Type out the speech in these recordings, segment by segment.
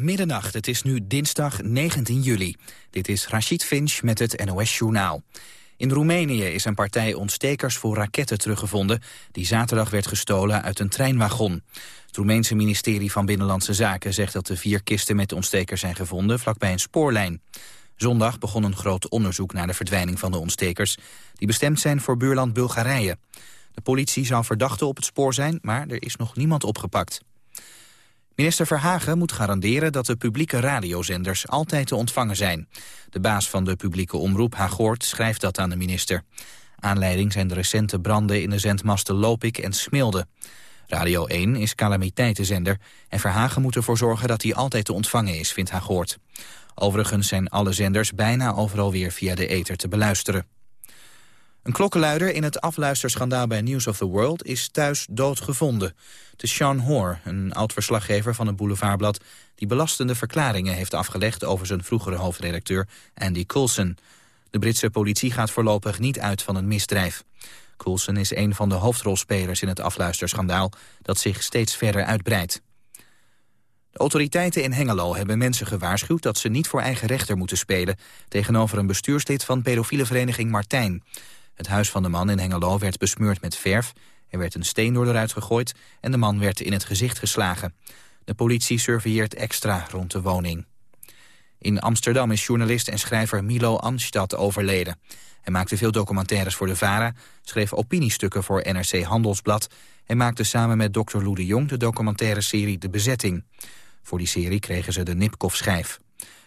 Middernacht, het is nu dinsdag 19 juli. Dit is Rachid Finch met het NOS-journaal. In Roemenië is een partij ontstekers voor raketten teruggevonden... die zaterdag werd gestolen uit een treinwagon. Het Roemeense ministerie van Binnenlandse Zaken zegt dat de vier kisten met de ontstekers zijn gevonden vlakbij een spoorlijn. Zondag begon een groot onderzoek naar de verdwijning van de ontstekers... die bestemd zijn voor buurland Bulgarije. De politie zou verdachte op het spoor zijn, maar er is nog niemand opgepakt. Minister Verhagen moet garanderen dat de publieke radiozenders altijd te ontvangen zijn. De baas van de publieke omroep, Hagoort, schrijft dat aan de minister. Aanleiding zijn de recente branden in de zendmasten Lopik en Smilde. Radio 1 is calamiteitenzender en Verhagen moet ervoor zorgen dat hij altijd te ontvangen is, vindt Hagoort. Overigens zijn alle zenders bijna overal weer via de ether te beluisteren. Een klokkenluider in het afluisterschandaal bij News of the World is thuis dood gevonden. Het is Sean Hoare, een oud-verslaggever van het Boulevardblad... die belastende verklaringen heeft afgelegd over zijn vroegere hoofdredacteur Andy Coulson. De Britse politie gaat voorlopig niet uit van een misdrijf. Coulson is een van de hoofdrolspelers in het afluisterschandaal... dat zich steeds verder uitbreidt. De autoriteiten in Hengelo hebben mensen gewaarschuwd... dat ze niet voor eigen rechter moeten spelen... tegenover een bestuurslid van pedofiele vereniging Martijn. Het huis van de man in Hengelo werd besmeurd met verf. Er werd een steen door eruit gegooid en de man werd in het gezicht geslagen. De politie surveilleert extra rond de woning. In Amsterdam is journalist en schrijver Milo Anstad overleden. Hij maakte veel documentaires voor de VARA, schreef opiniestukken voor NRC Handelsblad... en maakte samen met Dr. Lou de Jong de documentaire serie De Bezetting. Voor die serie kregen ze de Nipkoff-schijf.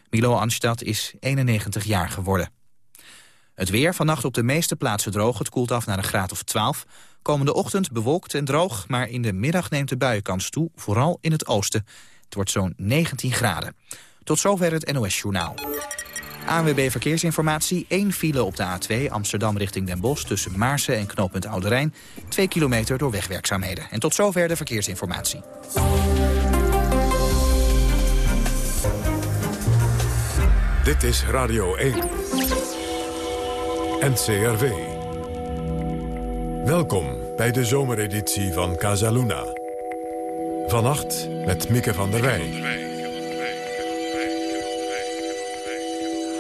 Milo Anstad is 91 jaar geworden. Het weer vannacht op de meeste plaatsen droog. Het koelt af naar een graad of 12. Komende ochtend bewolkt en droog, maar in de middag neemt de buienkans toe, vooral in het oosten. Het wordt zo'n 19 graden. Tot zover het NOS Journaal. ANWB Verkeersinformatie, 1 file op de A2 Amsterdam richting Den Bosch... tussen Maarsen en knooppunt Oude Rijn, 2 kilometer door wegwerkzaamheden. En tot zover de verkeersinformatie. Dit is Radio 1. NCRV. Welkom bij de zomereditie van Casaluna. Vannacht met Mieke van der Wij.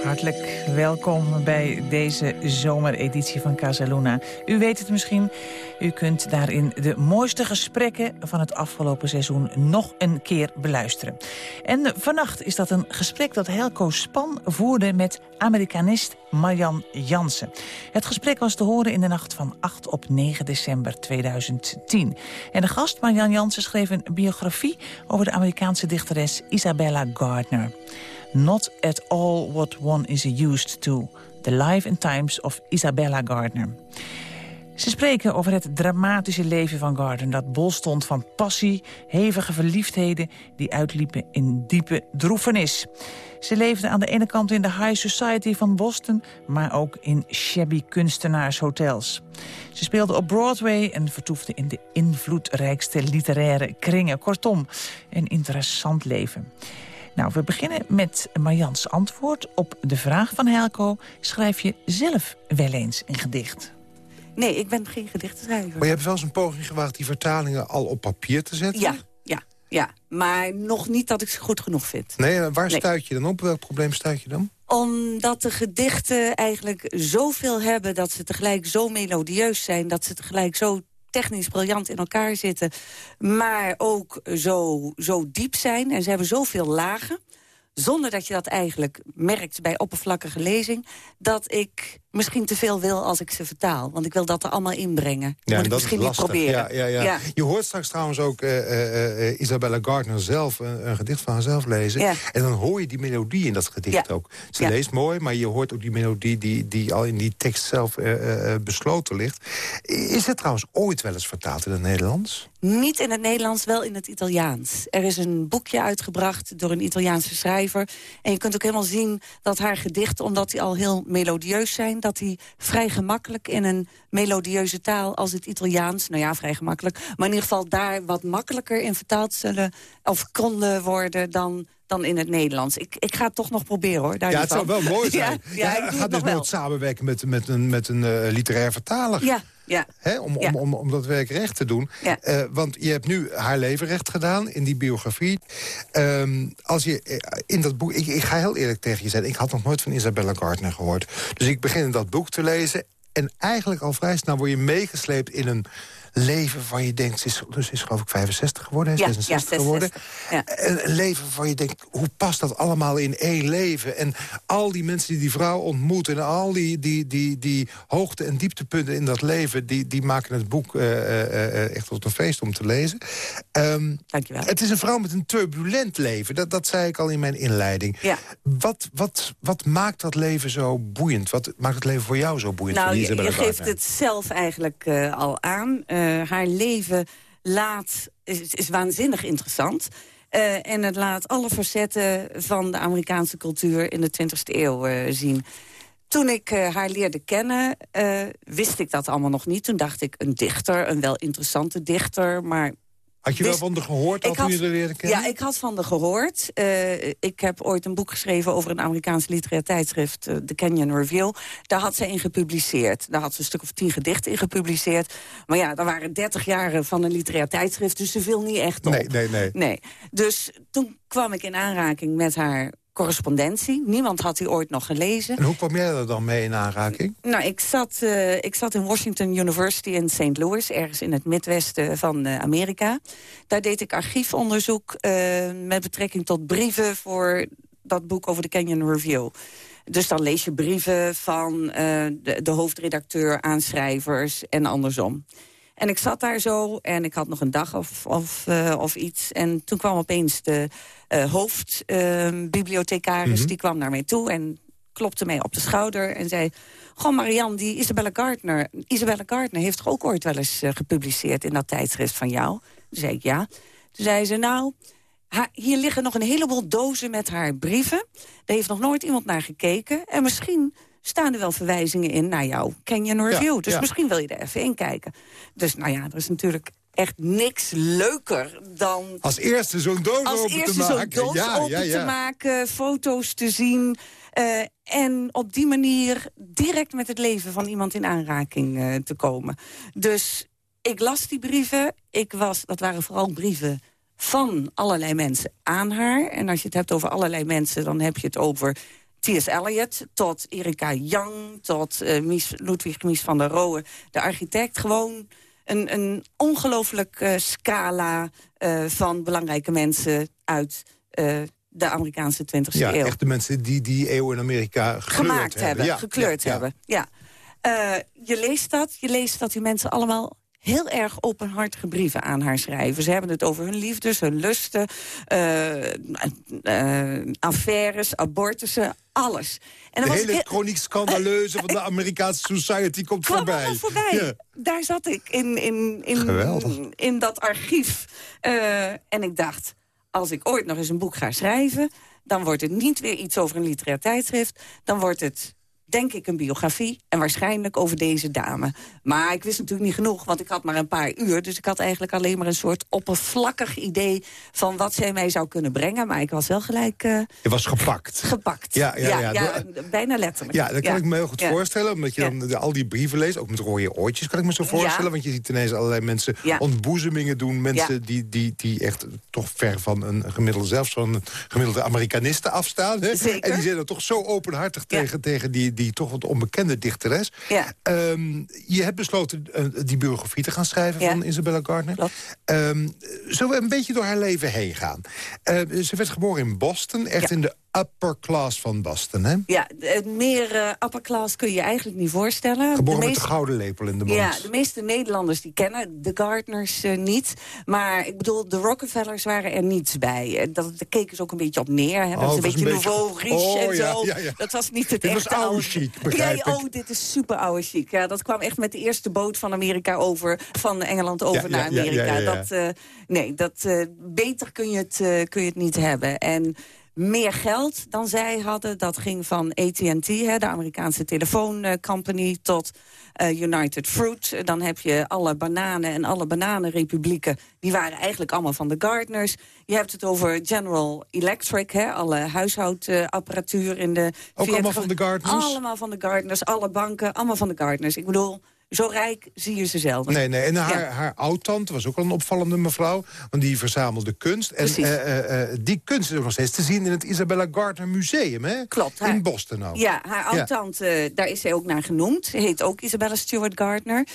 Hartelijk welkom bij deze zomereditie van Casaluna. U weet het misschien, u kunt daarin de mooiste gesprekken van het afgelopen seizoen nog een keer beluisteren. En vannacht is dat een gesprek dat Helco Span voerde met Amerikanist Marjan Jansen. Het gesprek was te horen in de nacht van 8 op 9 december 2010. En de gast Marjan Jansen schreef een biografie over de Amerikaanse dichteres Isabella Gardner. Not at all what one is used to. The Life and Times of Isabella Gardner. Ze spreken over het dramatische leven van Gardner... dat bol stond van passie, hevige verliefdheden... die uitliepen in diepe droefenis. Ze leefde aan de ene kant in de high society van Boston... maar ook in shabby kunstenaarshotels. Ze speelde op Broadway en vertoefde in de invloedrijkste literaire kringen. Kortom, een interessant leven. Nou, we beginnen met Marjans antwoord op de vraag van Helco. Schrijf je zelf wel eens een gedicht? Nee, ik ben geen gedichtenschrijver. Maar je hebt wel eens een poging gewaagd die vertalingen al op papier te zetten? Ja, ja, ja. Maar nog niet dat ik ze goed genoeg vind. Nee, waar nee. stuit je dan op? Welk probleem stuit je dan? Omdat de gedichten eigenlijk zoveel hebben... dat ze tegelijk zo melodieus zijn... dat ze tegelijk zo technisch briljant in elkaar zitten... maar ook zo, zo diep zijn. En ze hebben zoveel lagen zonder dat je dat eigenlijk merkt bij oppervlakkige lezing... dat ik misschien te veel wil als ik ze vertaal. Want ik wil dat er allemaal inbrengen. Ja, Moet ik misschien niet proberen. Ja, ja, ja, Je hoort straks trouwens ook uh, uh, Isabella Gardner zelf... Een, een, gedicht van haarzelf lezen. En dan hoor je die melodie in dat gedicht ook. Ze leest mooi, maar je hoort ook die melodie... die, die al in die tekst zelf besloten ligt. Is het trouwens ooit wel eens vertaald in het Nederlands? Niet in het Nederlands, wel in het Italiaans. Er is een boekje uitgebracht door een Italiaanse schrijver. En je kunt ook helemaal zien dat haar gedichten... omdat die al heel melodieus zijn dat hij vrij gemakkelijk in een melodieuze taal als het Italiaans... nou ja, vrij gemakkelijk, maar in ieder geval daar wat makkelijker in vertaald zullen... of konden worden dan dan in het Nederlands. Ik, ik ga het toch nog proberen, hoor. Daar ja, het zou wel mooi zijn. Ja, ja, ja gaat dus nooit samenwerken met, met een, met een uh, literair vertaler. Ja, Hè, om, om, om, om dat werk recht te doen. Uh, want je hebt nu haar leven recht gedaan in die biografie. Um, als je in dat boek... Ik, ik, ga heel eerlijk tegen je zeggen... ik had nog nooit van Isabella Gardner gehoord. Dus ik begin dat boek te lezen... en eigenlijk al vrij snel word je meegesleept in een leven van je denkt... Ze is, dus is geloof ik 65 geworden, ja, 66 geworden. Ja. Een leven van je denkt, hoe past dat allemaal in één leven? En al die mensen die die vrouw ontmoeten... en al die, die, die, die hoogte- en dieptepunten in dat leven... die, die maken het boek uh, uh, echt tot een feest om te lezen. Um, Dankjewel. Het is een vrouw met een turbulent leven. Dat, dat zei ik al in mijn inleiding. Ja. Wat, wat, wat maakt dat leven zo boeiend? Wat maakt het leven voor jou zo boeiend? Nou, je, je geeft het zelf eigenlijk uh, al aan. Uh, haar leven laat, is, waanzinnig interessant. Uh, en het laat alle facetten van de Amerikaanse cultuur in de 20e eeuw uh, zien. Toen ik haar leerde kennen, wist ik dat allemaal nog niet. Toen dacht ik, een dichter, een wel interessante dichter... maar had je wel van de gehoord al toen je er leerde kennen? Ja, ik had van de gehoord. Uh, ik heb ooit een boek geschreven over een Amerikaans literair tijdschrift... Uh, The Canyon Review. Daar had ze in gepubliceerd. Daar had ze een stuk of tien gedichten in gepubliceerd. Maar ja, dat waren dertig jaren van een literair tijdschrift... dus ze viel niet echt op. Nee, nee, nee. nee. Dus toen kwam ik in aanraking met haar correspondentie. Niemand had die ooit nog gelezen. En hoe kwam jij er dan mee in aanraking? Nou, ik zat, uh, ik zat in Washington University in St. Louis... ergens in het midwesten van uh, Amerika. Daar deed ik archiefonderzoek uh, met betrekking tot brieven... voor dat boek over de Canyon Review. Dus dan lees je brieven van de, de hoofdredacteur aan schrijvers en andersom. En ik zat daar zo en ik had nog een dag of, of, uh, of iets. En toen kwam opeens de uh, hoofdbibliothecaris, uh, die kwam naar mij toe... en klopte mij op de schouder en zei... Goh, Marianne, die Isabella Gardner... Isabella Gardner heeft toch ook ooit wel eens uh, gepubliceerd... in dat tijdschrift van jou? Toen zei ik ja. Toen zei ze, nou, hier liggen nog een heleboel dozen met haar brieven. Daar heeft nog nooit iemand naar gekeken. En misschien staan er wel verwijzingen in naar jou. Canyon Review. Ja, dus ja. misschien wil je er even in kijken. Dus nou ja, er is natuurlijk echt niks leuker dan... Als eerste zo'n doos als open eerste te maken. doos ja, open te maken, foto's te zien... Uh, en op die manier direct met het leven van iemand in aanraking uh, te komen. Dus ik las die brieven. Ik was, dat waren vooral brieven van allerlei mensen aan haar. En als je het hebt over allerlei mensen, dan heb je het over T.S. Eliot, tot Erika Young, tot uh, Mies, Ludwig Mies van der Rohe, de architect. Gewoon een, een ongelooflijk uh, scala uh, van belangrijke mensen uit de Amerikaanse 20e ja, eeuw. Ja, echt de mensen die die eeuw in Amerika gemaakt hebben. hebben ja, gekleurd ja, hebben. Ja. je leest dat, je leest dat die mensen allemaal heel erg openhartige brieven aan haar schrijven. Ze hebben het over hun liefdes, hun lusten, uh, uh, affaires, abortussen, alles. En de hele chroniek scandaleuze van de Amerikaanse society komt kwam voorbij. voorbij. Ja. Daar zat ik in, in, in, in dat archief. Uh, en ik dacht, als ik ooit nog eens een boek ga schrijven... dan wordt het niet weer iets over een literair tijdschrift. Dan wordt het denk ik een biografie en waarschijnlijk over deze dame. Maar ik wist natuurlijk niet genoeg, want ik had maar een paar uur. Dus ik had eigenlijk alleen maar een soort oppervlakkig idee... van wat zij mij zou kunnen brengen. Maar ik was wel gelijk... Uh, Je was gepakt. Gepakt, ja, ja, ja, ja, bijna letterlijk. Ja, dat kan ik me heel goed voorstellen. Omdat je dan al die brieven leest, ook met rode oortjes kan ik me zo voorstellen. Want je ziet ineens allerlei mensen ontboezemingen doen. Mensen die, die, die echt toch ver van een gemiddelde... zelfs van een gemiddelde Amerikanisten afstaan. Hè? En die zijn er toch zo openhartig tegen, tegen die die toch wat onbekende dichteres. Ja. Um, je hebt besloten uh, die biografie te gaan schrijven ja. van Isabella Gardner. Um, zullen we een beetje door haar leven heen gaan? Uh, ze werd geboren in Boston, echt ja. in de upper class van Boston, hè? Ja, het meer uh, upper class kun je je eigenlijk niet voorstellen. Geboren de met de gouden lepel in de mond. Ja, de meeste Nederlanders die kennen de Gardners uh, niet. Maar ik bedoel, de Rockefellers waren er niets bij. Dat, daar keken ze ook een beetje op neer. Hè. Dat oh, is een beetje een nouveau riche oh, en ja, zo. Ja, ja. Dat was niet het dit echte was oude chic, begrijp Oh, dit is super oude chic. Ja, dat kwam echt met de eerste boot van Amerika over, van Engeland over naar Amerika. Dat, uh, nee, dat, beter kun je, het, kun je het niet hebben. En meer geld dan zij hadden. Dat ging van AT&T, de Amerikaanse telefooncompany, tot uh, United Fruit. Dan heb je alle bananen en alle bananenrepublieken. Die waren eigenlijk allemaal van de Gardners. Je hebt het over General Electric, hè, alle huishoudapparatuur in de... Ook allemaal van de Gardners? Allemaal van de Gardners, alle banken, allemaal van de Gardners. Ik bedoel, zo rijk zie je ze zelden. Nee, nee. En haar, haar oud-tante was ook al een opvallende mevrouw. Want die verzamelde kunst. En uh, die kunst is ook nog steeds te zien in het Isabella Gardner Museum. Hè? Klopt. In Boston nou. Ja, haar oud-tante, daar is zij ook naar genoemd. Ze heet ook Isabella Stewart Gardner.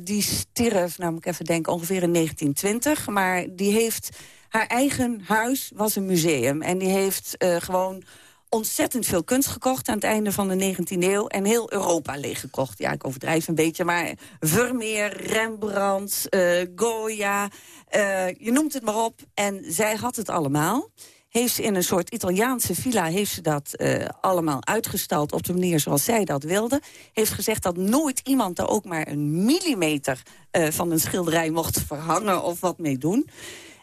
die stierf, nou moet ik even denken, ongeveer in 1920. Maar die heeft... Haar eigen huis was een museum. En die heeft gewoon ontzettend veel kunst gekocht aan het einde van de 19e eeuw. En heel Europa leeggekocht. Ja, ik overdrijf een beetje, maar Vermeer, Rembrandt, uh, Goya, uh, je noemt het maar op. En zij had het allemaal. Heeft ze in een soort Italiaanse villa heeft ze dat uh, allemaal uitgestald op de manier zoals zij dat wilde. Heeft gezegd dat nooit iemand er ook maar een millimeter van een schilderij mocht verhangen of wat mee doen.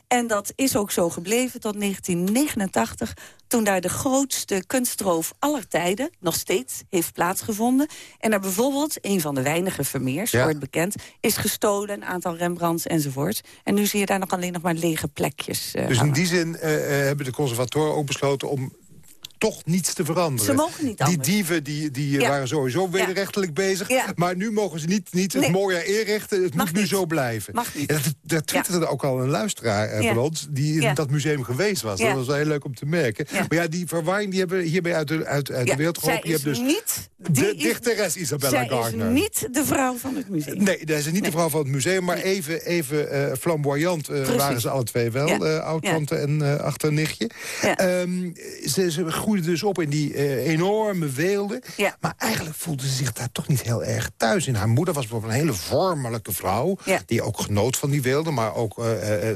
En dat is ook zo gebleven tot 1989... toen daar de grootste kunstroof aller tijden nog steeds heeft plaatsgevonden. En er bijvoorbeeld, een van de weinige Vermeers, wordt bekend... is gestolen, een aantal Rembrandts enzovoort. En nu zie je daar nog alleen nog maar lege plekjes. Uh, dus in die zin uh, hebben de conservatoren ook besloten... om toch niets te veranderen. Ze mogen niet anders. Die dieven die, die waren sowieso wederrechtelijk bezig. Maar nu mogen ze niet, niet het mooie eerrechten. Het moet nu zo blijven. Mag niet. dat, dat twitterde ook al een luisteraar eh, van ons... die in dat museum geweest was. Dat was wel heel leuk om te merken. Maar ja, die verwarring die hebben hierbij uit de, uit, uit de wereld geholpen. Je hebt dus niet de dichteres Isabella zij Gardner. is niet de vrouw van het museum. Nee, dat is niet de vrouw van het museum. Maar even, even uh, flamboyant uh, waren ze alle twee wel. Uh, oud-tante en achternichtje. Um, ze, ze groeiden dus op in die enorme weelde. Maar eigenlijk voelde ze zich daar toch niet heel erg thuis in. Haar moeder was bijvoorbeeld een hele vormelijke vrouw... die ook genoot van die weelde, maar ook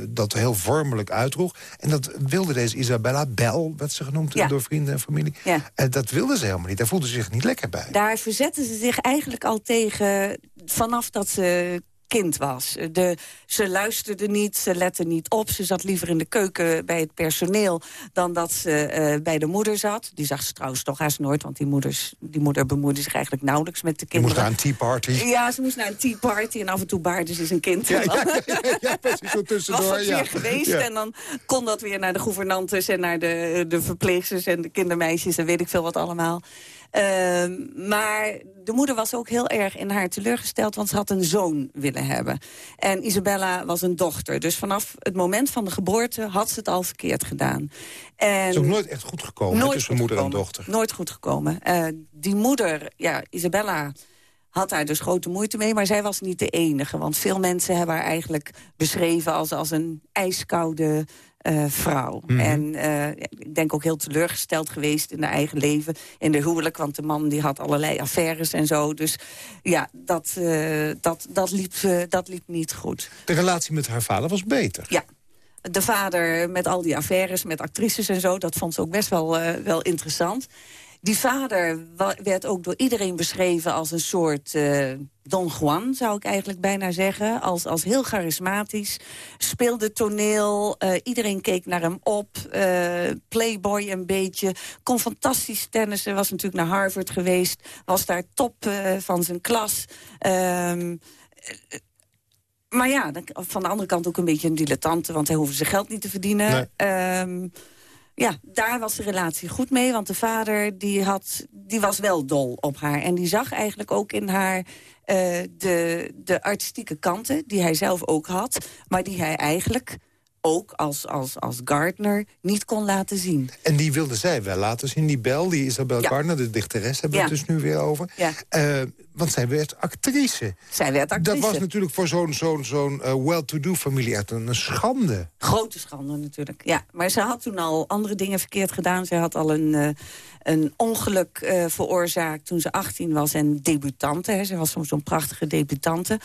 dat heel vormelijk uitdroeg. En dat wilde deze Isabella, Bel werd ze genoemd door vrienden en familie. dat wilde ze helemaal niet. Daar voelde ze zich niet lekker bij. Daar verzetten ze zich eigenlijk al tegen vanaf dat ze kind was. De, ze luisterde niet, ze lette niet op. Ze zat liever in de keuken bij het personeel... dan dat ze uh, bij de moeder zat. Die zag ze trouwens toch haast nooit... want die, moeders, die moeder bemoeide zich eigenlijk nauwelijks met de kinderen. Ze moest naar een tea party. Ja, ze moest naar een tea party en af en toe baarde ze zijn kind. Ja, ja, ja, ja, precies, zo tussendoor. Was ja. weer geweest en dan kon dat weer naar de gouvernantes... en naar de, de verpleegsters en de kindermeisjes en weet ik veel wat allemaal... Uh, maar de moeder was ook heel erg in haar teleurgesteld... want ze had een zoon willen hebben. En Isabella was een dochter. Dus vanaf het moment van de geboorte had ze het al verkeerd gedaan. En het is ook nooit echt goed gekomen nooit tussen moeder gekomen. en dochter. Nooit goed gekomen. Uh, die moeder, ja, Isabella had daar dus grote moeite mee. Maar zij was niet de enige. Want veel mensen hebben haar eigenlijk beschreven als, als een ijskoude uh, vrouw. Mhm. En uh, ik denk ook heel teleurgesteld geweest in haar eigen leven. In de huwelijk, want de man die had allerlei affaires en zo. Dus ja, dat, uh, dat, dat, liep, dat liep niet goed. De relatie met haar vader was beter? Ja. De vader met al die affaires, met actrices en zo... dat vond ze ook best wel, wel interessant. Die vader werd ook door iedereen beschreven als een soort uh, Don Juan, zou ik eigenlijk bijna zeggen. Als, als heel charismatisch, speelde toneel, uh, iedereen keek naar hem op. Uh, playboy een beetje, kon fantastisch tennissen, was natuurlijk naar Harvard geweest. Was daar top van zijn klas. Um, maar ja, van de andere kant ook een beetje een dilettante... want hij hoefde zijn geld niet te verdienen. Nee. Um, ja, daar was de relatie goed mee. Want de vader die had, die was wel dol op haar. En die zag eigenlijk ook in haar uh, de, de artistieke kanten... die hij zelf ook had, maar die hij eigenlijk ook als, als, als Gardner niet kon laten zien. En die wilde zij wel laten zien, die Bel, die Isabel Gardner, de dichteres, hebben we het dus nu weer over. Ja. Uh, want zij werd actrice. Zij werd actrice. Dat was natuurlijk voor zo'n zo'n zo'n uh, well-to-do familie echt een, schande. Grote schande natuurlijk, ja. Maar ze had toen al andere dingen verkeerd gedaan. Zij had al een, uh, een ongeluk uh, veroorzaakt toen ze 18 was en debutante. Hè. Ze was zo'n prachtige debutante.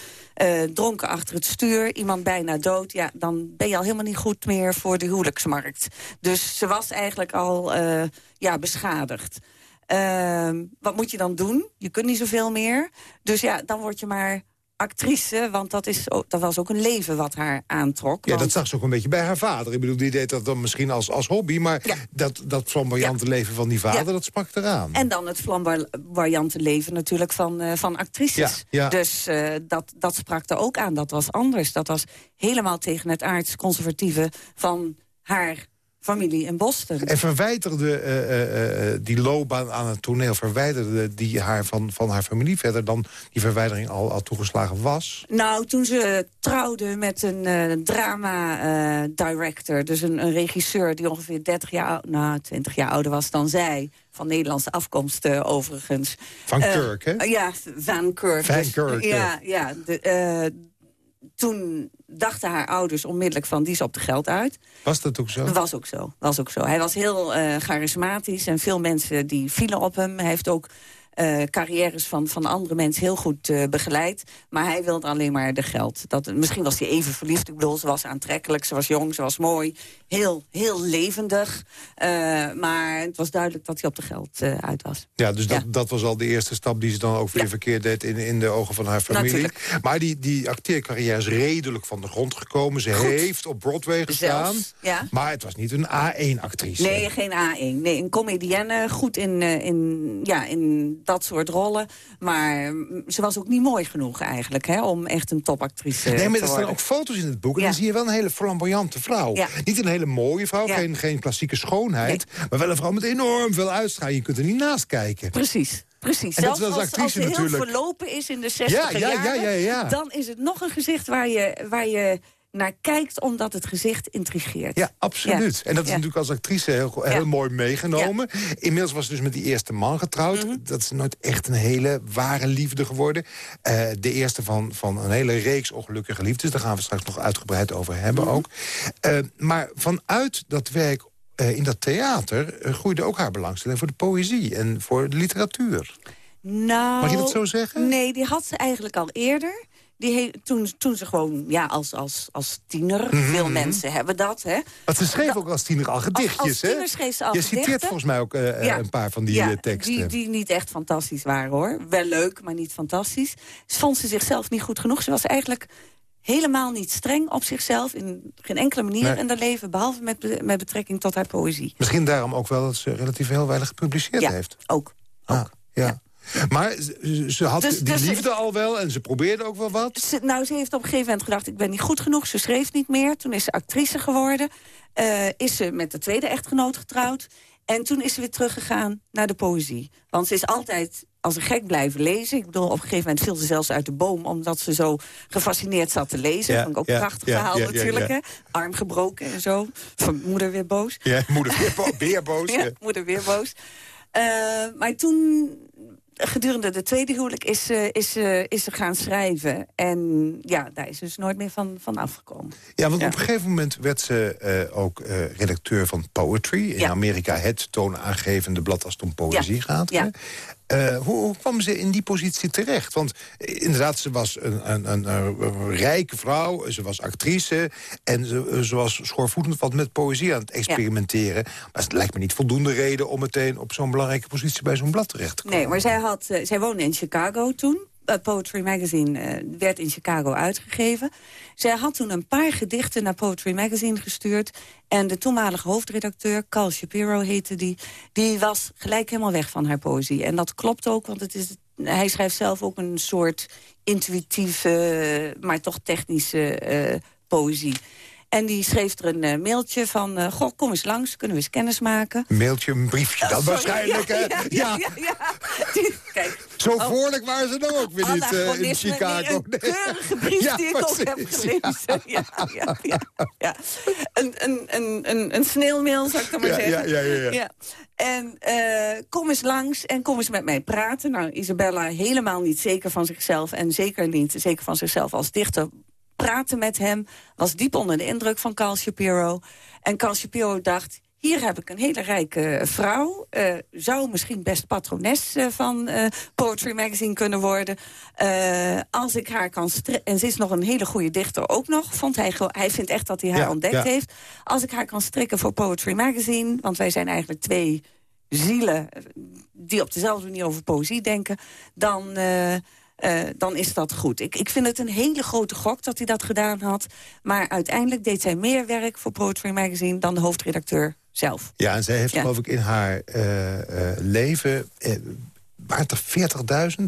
dronken achter het stuur, iemand bijna dood. Ja, dan ben je al helemaal niet goed meer voor de huwelijksmarkt. Dus ze was eigenlijk al ja, beschadigd. Uh, wat moet je dan doen? Je kunt niet zoveel meer. Dus ja, dan word je maar actrice, want dat, is, dat was ook een leven wat haar aantrok. Ja, dat zag ze ook een beetje bij haar vader. Ik bedoel, die deed dat dan misschien als, als hobby... maar ja. dat, dat flamboyante ja. leven van die vader, ja. dat sprak eraan. En dan het flamboyante leven natuurlijk van, uh, van actrices. Dus uh, dat, dat sprak er ook aan. Dat was anders. Dat was helemaal tegen het aards conservatieve van haar familie in Boston. En verwijderde uh, uh, die loopbaan aan het toneel... verwijderde die haar van, van haar familie verder... dan die verwijdering al, al toegeslagen was? Nou, toen ze trouwde met een drama-director... dus een, een, regisseur die ongeveer 30 jaar, nou, 20 jaar ouder was dan zij... van Nederlandse afkomst overigens. Van Kirk, hè? ja, Van Kirk. Van dus, ja. ja de, toen dachten haar ouders onmiddellijk van, die is op de geld uit. Was dat ook zo? Dat was ook zo. Was ook zo. Hij was heel uh, charismatisch en veel mensen die vielen op hem. Hij heeft ook uh, carrières van, van andere mensen heel goed uh, begeleid. Maar hij wilde alleen maar de geld. Dat, misschien was hij even verliefd. Ik bedoel, ze was aantrekkelijk, ze was jong, ze was mooi. Heel, heel levendig. Uh, maar het was duidelijk dat hij op de geld uit was. Ja, dus dat, dat was al de eerste stap die ze dan ook weer ja. verkeerd deed... In, in de ogen van haar familie. Natuurlijk. Maar die, die acteercarrière is redelijk van de grond gekomen. Ze goed. heeft op Broadway gestaan. Zelfs, ja. Maar het was niet een A1-actrice. Nee, geen A1. Nee, een comedienne. Goed in, in, ja, in dat soort rollen. Maar ze was ook niet mooi genoeg eigenlijk, hè, om echt een topactrice te worden. Nee, maar er staan ook foto's in het boek. En dan zie je wel een hele flamboyante vrouw. Ja. Niet een hele mooie vrouw, geen, geen klassieke schoonheid. Maar wel een vrouw met enorm veel uitstraling. Je kunt er niet naast kijken. Precies. Precies. Zelfs dat was als, als ze natuurlijk. heel verlopen is in de 60 ja. Ja, ja, ja. dan is het nog een gezicht waar je, waar je naar kijkt... omdat het gezicht intrigeert. Ja, absoluut. Ja. En dat is Ja. natuurlijk als actrice heel, heel Ja. mooi meegenomen. Inmiddels was ze dus met die eerste man getrouwd. Mhm. Dat is nooit echt een hele ware liefde geworden. Eh, de eerste van, van een hele reeks ongelukkige liefdes. Daar gaan we straks nog uitgebreid over hebben Mhm. ook. Eh, maar vanuit dat werk eh, in dat theater... groeide ook haar belangstelling voor de poëzie en voor de literatuur. Nou, Mag je dat zo zeggen? Nee, die had ze eigenlijk al eerder. Die he- toen, toen ze gewoon, ja, als, als, als tiener... Mhm, veel mensen hebben dat, hè. Want ze schreef ook als tiener al gedichtjes, als tiener hè? schreef ze al Je citeert volgens mij ook eh, Ja. een paar van die ja, eh, teksten. Die, die niet echt fantastisch waren, hoor. Wel leuk, maar niet fantastisch. Ze vond ze zichzelf niet goed genoeg. Ze was eigenlijk helemaal niet streng op zichzelf... in geen enkele manier Nee. in haar leven... behalve met, met betrekking tot haar poëzie. Misschien daarom ook wel dat ze relatief heel weinig gepubliceerd Ja, heeft. ook. Ah, ja. Maar ze, had Dus- die dus- liefde al wel en ze probeerde ook wel wat. Ze, nou, ze heeft op een gegeven moment gedacht... ik ben niet goed genoeg, ze schreef niet meer. Toen is ze actrice geworden. Eh, is ze met de tweede echtgenoot getrouwd. En toen is ze weer teruggegaan naar de poëzie. Want ze is altijd als een gek blijven lezen. Ik bedoel, op een gegeven moment viel ze zelfs uit de boom... omdat ze zo gefascineerd zat te lezen. Ja, Vond ik ook ja, een prachtig ja, verhaal natuurlijk. Hè? Arm gebroken en zo. Van moeder weer boos. Ja, moeder weer, bo- weer boos. Moeder weer boos. Eh, maar toen, gedurende de tweede huwelijk, is, ze is, ze is ze gaan schrijven. En ja, daar is ze dus nooit meer van, van afgekomen. Ja, want Ja. op een gegeven moment werd ze eh, ook eh, redacteur van Poetry. In Ja. Amerika het toonaangevende blad als het om poëzie Ja. gaat. Eh, hoe, hoe kwam ze in die positie terecht? Want eh, inderdaad, ze was een, een, een, een rijke vrouw, ze was actrice... en ze, ze was schoorvoetend wat met poëzie aan het experimenteren. Maar het lijkt me niet voldoende reden om meteen op zo'n belangrijke positie... bij zo'n blad terecht te komen. Nee, maar zij, had, eh, zij woonde in Chicago toen. Eh, Poetry Magazine eh, werd in Chicago uitgegeven. Zij had toen een paar gedichten naar Poetry Magazine gestuurd. En de toenmalige hoofdredacteur, Carl Shapiro heette die... die was gelijk helemaal weg van haar poëzie. En dat klopt ook, want het is, hij schrijft zelf ook een soort intuïtieve... maar toch technische eh, poëzie. En die schreef er een eh, mailtje van... eh, goh, kom eens langs, kunnen we eens kennis maken. Een mailtje, een briefje, dan Sorry, waarschijnlijk, hè? Ja, ja, ja, ja. Kijk, Zo Oh. voorlijk waren ze dan ook weer niet eh, in Chicago. nee, een keurige brief die ik ook heb gelezen. Ja, ja, ja, ja. Een, een, een, een, een sneeuwmail, zou ik dan maar zeggen. ja, ja, ja, ja. En kom eens langs en kom eens met mij praten. Nou, Isabella helemaal niet zeker van zichzelf... en zeker niet zeker van zichzelf als dichter... Praten met hem, was diep onder de indruk van Carl Shapiro. En Carl Shapiro dacht, hier heb ik een hele rijke vrouw. eh, zou misschien best patrones eh, van eh, Poetry Magazine kunnen worden. Eh, als ik haar kan En ze is nog een hele goede dichter ook nog. Vond hij, hij vindt echt dat hij haar Ja, ontdekt ja. heeft. Als ik haar kan strikken voor Poetry Magazine... want wij zijn eigenlijk twee zielen eh, die op dezelfde manier over poëzie denken... dan, eh, dan is dat goed. Ik, ik vind het een hele grote gok dat hij dat gedaan had. Maar uiteindelijk deed zij meer werk voor Poetry Magazine... dan de hoofdredacteur zelf. Ja, en zij heeft Ja. geloof ik in haar eh, eh, leven... Waren het er 40.000?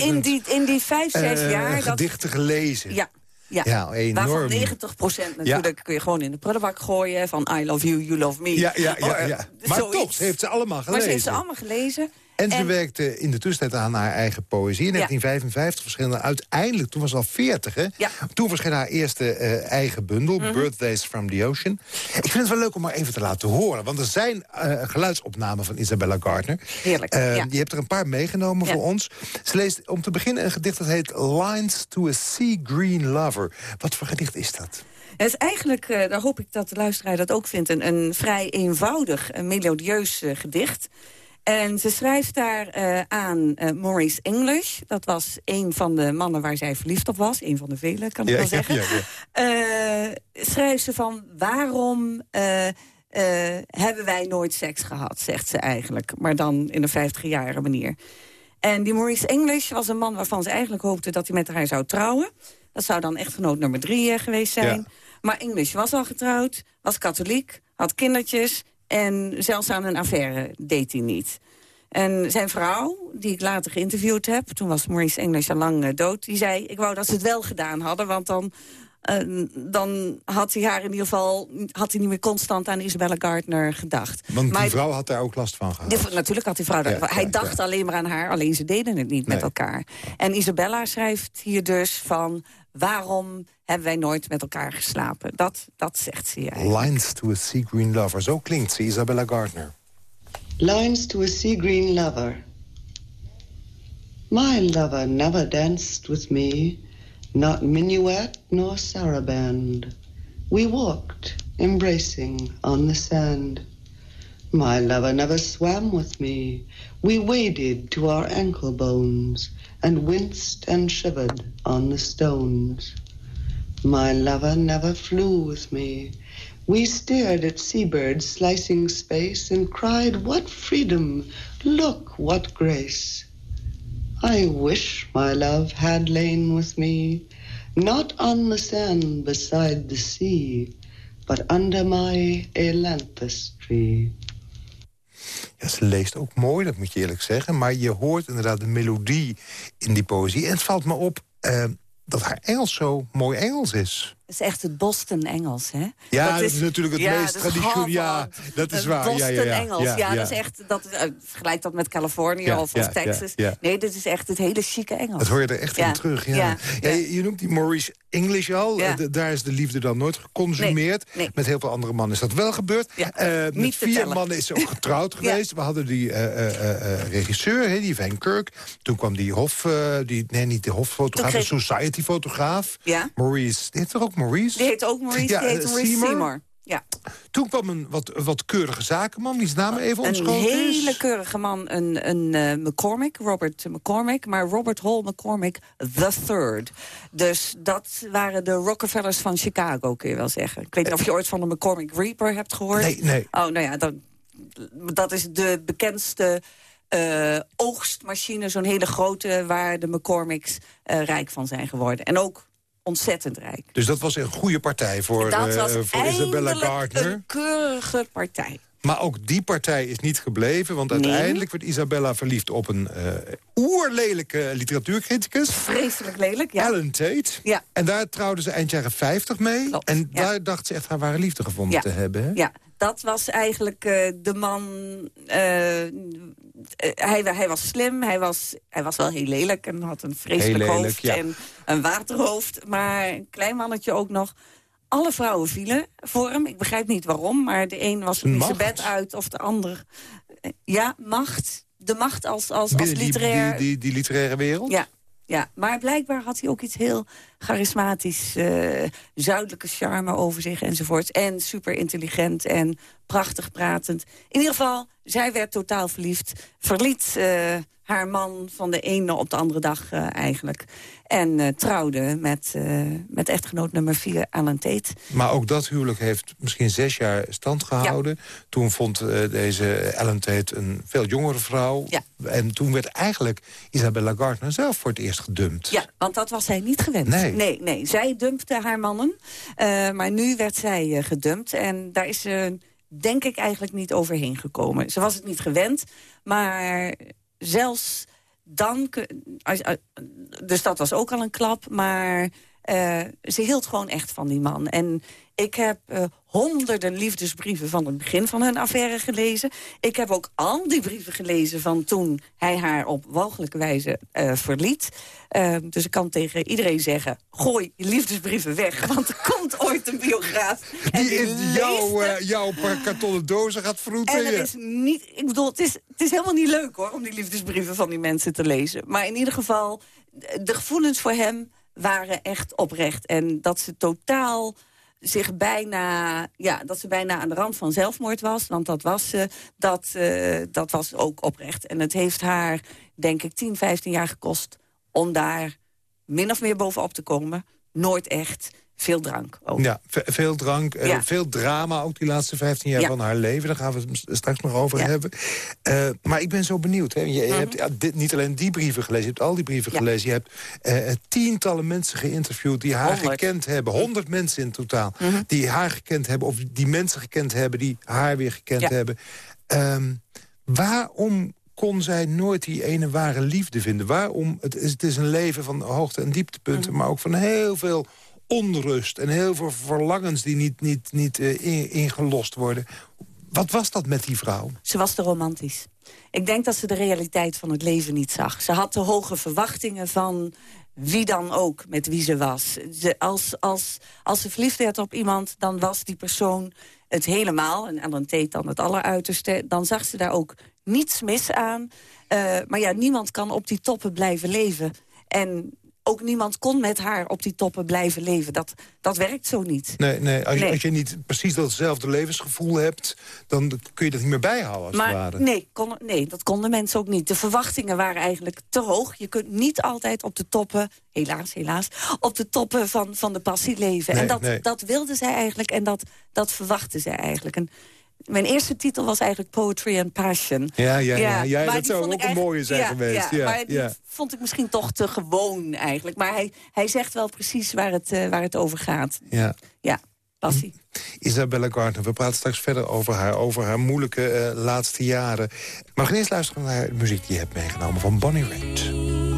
40.000 In die, in die vijf, zes jaar... Dat, gedichten gelezen. ja, Ja, ja enorm. Waarvan 90 procent natuurlijk kun je gewoon in de prullenbak gooien... van I love you, you love me. Ja, ja, ja. ja. Oh, maar toch, heeft ze allemaal gelezen. Maar ze heeft ze allemaal gelezen. En ze werkte in de tussentijd aan haar eigen poëzie. In 1955 verscheen uiteindelijk, toen was ze al 40, hè? Toen verscheen haar eerste uh, eigen bundel, mhm. Birthdays from the Ocean. Ik vind het wel leuk om maar even te laten horen. Want er zijn uh, geluidsopnamen van Isabella Gardner. Heerlijk, uh, Je hebt er een paar meegenomen voor ons. Ze leest om te beginnen een gedicht dat heet Lines to a Sea Green Lover. Wat voor gedicht is dat? Het is eigenlijk, daar hoop ik dat de luisteraar dat ook vindt... een, een vrij eenvoudig, een melodieus gedicht... En ze schrijft daar uh, aan uh, Maurice English. Dat was een van de mannen waar zij verliefd op was. Een van de vele, kan ik wel zeggen. Ja, ja, uh, schrijft ze van waarom hebben wij nooit seks gehad, zegt ze eigenlijk. Maar dan in een 50-jarige manier. En die Maurice English was een man waarvan ze eigenlijk hoopte dat hij met haar zou trouwen. Dat zou dan echtgenoot nummer drie geweest zijn. Maar English was al getrouwd, was katholiek, had kindertjes en zelfs aan een affaire deed hij niet. En zijn vrouw, die ik later geïnterviewd heb... toen was Maurice English al lang eh, dood... die zei, ik wou dat ze het wel gedaan hadden... want dan, uh, dan had hij haar in ieder geval... had hij niet meer constant aan Isabella Gardner gedacht. Want die vrouw had daar ook last van gehad? natuurlijk had die vrouw daar... hij dacht alleen maar aan haar, alleen ze deden het niet met elkaar. En Isabella schrijft hier dus van waarom hebben wij nooit met elkaar geslapen? Dat, dat zegt ze eigenlijk. Lines to a sea green lover. Zo klinkt ze, Isabella Gardner. Lines to a sea green lover. My lover never danced with me, not minuet nor saraband. We walked, embracing on the sand. My lover never swam with me. We waded to our ankle bones and winced and shivered on the stones. My lover never flew with me. We stared at seabirds slicing space and cried, What freedom! Look, what grace! I wish my love had lain with me, not on the sand beside the sea, but under my ailanthus tree. Ze leest ook mooi, dat moet je eerlijk zeggen. Maar je hoort inderdaad de melodie in die poëzie. En het valt me op uh, dat haar Engels zo mooi Engels is. Is echt het Boston-Engels, hè? Ja, dat is, natuurlijk het meest traditioneel. Ja, dat is waar. Boston-Engels, ja, ja, dat is echt... Dat is, uh, vergelijk dat met Californië of, Texas. Nee, dit is echt het hele chique Engels. Dat hoor je er echt in terug, ja. Je, noemt die Maurice English al. daar is de liefde dan nooit geconsumeerd. Met heel veel andere mannen is dat wel gebeurd. Uh, met vier mannen is ze ook getrouwd geweest. We hadden die regisseur, die Van Kirk. Toen kwam die hof... die, nee, niet de hoffotograaf, de society-fotograaf. Maurice, dit is toch ook Maurice? Die heet ook Maurice, ja, die heet Maurice Seymour. Ja. Toen kwam een wat, wat keurige zakenman, wiens naam even ontschoten Een hele keurige man, een, een uh, McCormick, Robert McCormick. Maar Robert Hall McCormick the Third. Dus dat waren de Rockefellers van Chicago, kun je wel zeggen. Ik weet niet of je ooit van de McCormick Reaper hebt gehoord. Nee, nee. Oh, nou ja, dat, dat is de bekendste... Uh, oogstmachine, zo'n hele grote... waar de McCormicks uh, rijk van zijn geworden. En ook ontzettend rijk. Dus dat was een goede partij voor, dat was uh, voor Isabella Gardner? een keurige partij. Maar ook die partij is niet gebleven, want uiteindelijk werd Isabella verliefd op een uh, oerlelijke literatuurcriticus. Vreselijk lelijk, ja. Alan Tate. Ja. En daar trouwden ze eind jaren 50 mee. en daar dacht ze echt haar ware liefde gevonden te hebben. Hè? Ja, dat was eigenlijk uh, de man... Uh, hij, hij, was slim, hij was, hij was wel heel lelijk... en had een vreselijk lelijk, hoofd ja. en een waterhoofd. Maar een klein mannetje ook nog alle vrouwen vielen voor hem. Ik begrijp niet waarom, maar de een was in zijn bed uit of de ander... Ja, macht. De macht als, als, als literair... Die, die, die, literaire wereld? Ja, ja, maar blijkbaar had hij ook iets heel charismatisch, uh, zuidelijke charme over zich enzovoorts. En super intelligent en prachtig pratend. In ieder geval, zij werd totaal verliefd. Verliet uh, haar man van de ene op de andere dag uh, eigenlijk. En uh, trouwde met, uh, met echtgenoot nummer 4, Alan Tate. Maar ook dat huwelijk heeft misschien zes jaar stand gehouden. Toen vond deze Alan Tate een veel jongere vrouw. Ja. En toen werd eigenlijk Isabella Gardner zelf voor het eerst gedumpt. Ja, want dat was zij niet gewend. Nee, nee. nee. Zij dumpte haar mannen. maar nu werd zij gedumpt. En daar is ze denk ik eigenlijk niet overheen gekomen. Ze was het niet gewend, maar zelfs dan... Dus dat was ook al een klap, maar ze hield gewoon echt van die man. En ik heb uh, honderden liefdesbrieven van het begin van hun affaire gelezen. Ik heb ook al die brieven gelezen van toen hij haar op walgelijke wijze uh, verliet. Uh, dus ik kan tegen iedereen zeggen, gooi je liefdesbrieven weg. Want er komt ooit een biograaf. Die, die in jouw, jouw kartonnen dozen gaat vroeten. En het is niet, ik bedoel, het is, het is helemaal niet leuk hoor, om die liefdesbrieven van die mensen te lezen. Maar in ieder geval, de gevoelens voor hem waren echt oprecht. En dat ze totaal zich bijna, ja, dat ze bijna aan de rand van zelfmoord was. Want dat was ze, dat, uh, dat was ook oprecht. En het heeft haar, denk ik, 10, 15 jaar gekost... om daar min of meer bovenop te komen. Nooit echt. Veel drank ook. Ja, veel drank, uh, veel drama ook die laatste 15 jaar van haar leven. Daar gaan we het straks nog over hebben. Uh, maar ik ben zo benieuwd. Hè. Je, je mhm. hebt dit, niet alleen die brieven gelezen, je hebt al die brieven gelezen. Je hebt uh, tientallen mensen geïnterviewd die haar gekend hebben. Honderd mensen in totaal. Mhm. Die haar gekend hebben of die mensen gekend hebben... die haar weer gekend hebben. Um, waarom kon zij nooit die ene ware liefde vinden? Waarom? Het is, het is een leven van hoogte- en dieptepunten... Mhm. maar ook van heel veel onrust en heel veel verlangens die niet, niet, niet uh, ingelost worden. Wat was dat met die vrouw? Ze was te romantisch. Ik denk dat ze de realiteit van het leven niet zag. Ze had te hoge verwachtingen van wie dan ook met wie ze was. Ze, als, als, als ze verliefd werd op iemand, dan was die persoon het helemaal. En Ellen Tate dan het alleruiterste. Dan zag ze daar ook niets mis aan. Uh, maar ja, niemand kan op die toppen blijven leven. En ook niemand kon met haar op die toppen blijven leven. Dat, dat werkt zo niet. Nee, nee, als, Je, als je niet precies datzelfde levensgevoel hebt... dan kun je dat niet meer bijhouden, als maar, het ware. Nee, kon, nee, dat konden mensen ook niet. De verwachtingen waren eigenlijk te hoog. Je kunt niet altijd op de toppen, helaas, helaas... op de toppen van, van de passie leven. en dat, dat wilde zij eigenlijk en dat, dat verwachtte zij eigenlijk. En mijn eerste titel was eigenlijk Poetry and Passion. Ja, ja, ja. ja. dat zou ook een mooie zijn geweest. Ja, maar die vond ik misschien toch te gewoon eigenlijk. Maar hij, hij zegt wel precies waar het, uh, waar het over gaat. Ja. Ja, passie. Isabella Gardner, we praten straks verder over haar, over haar moeilijke uh, laatste jaren. Maar we gaan eerst luisteren naar de muziek die je hebt meegenomen van Bonnie Raitt.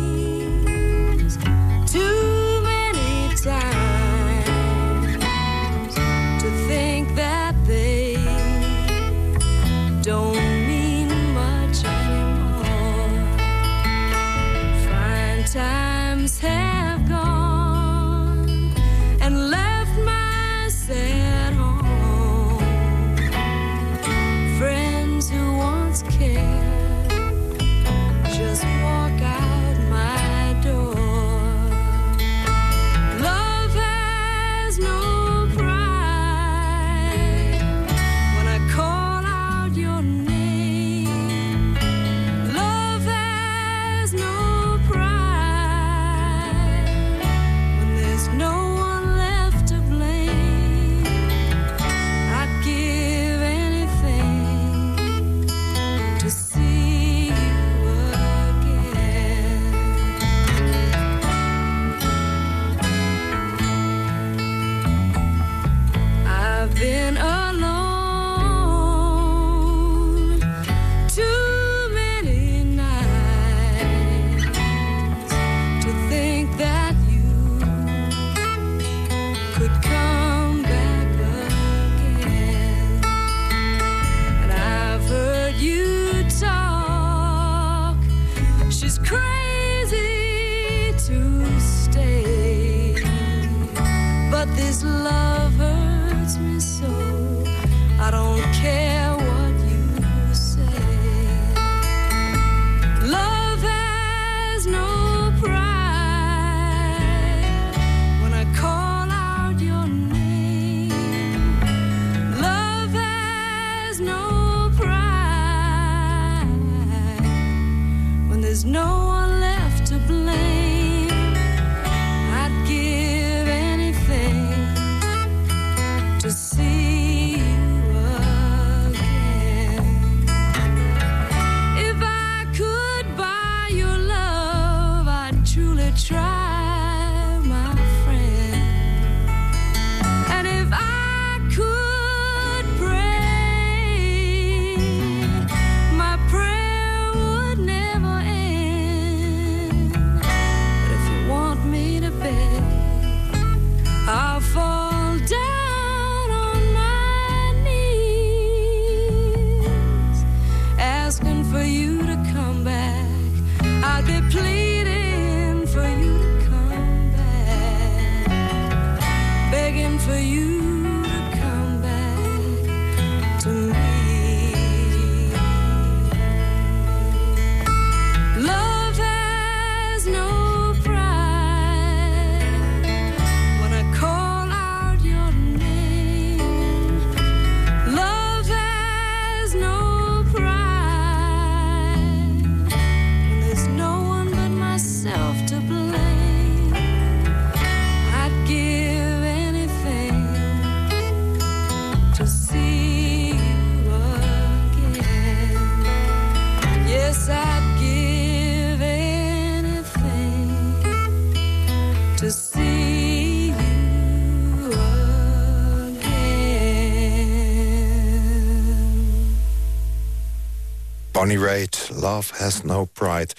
Bonnie Raitt, Love Has No Pride.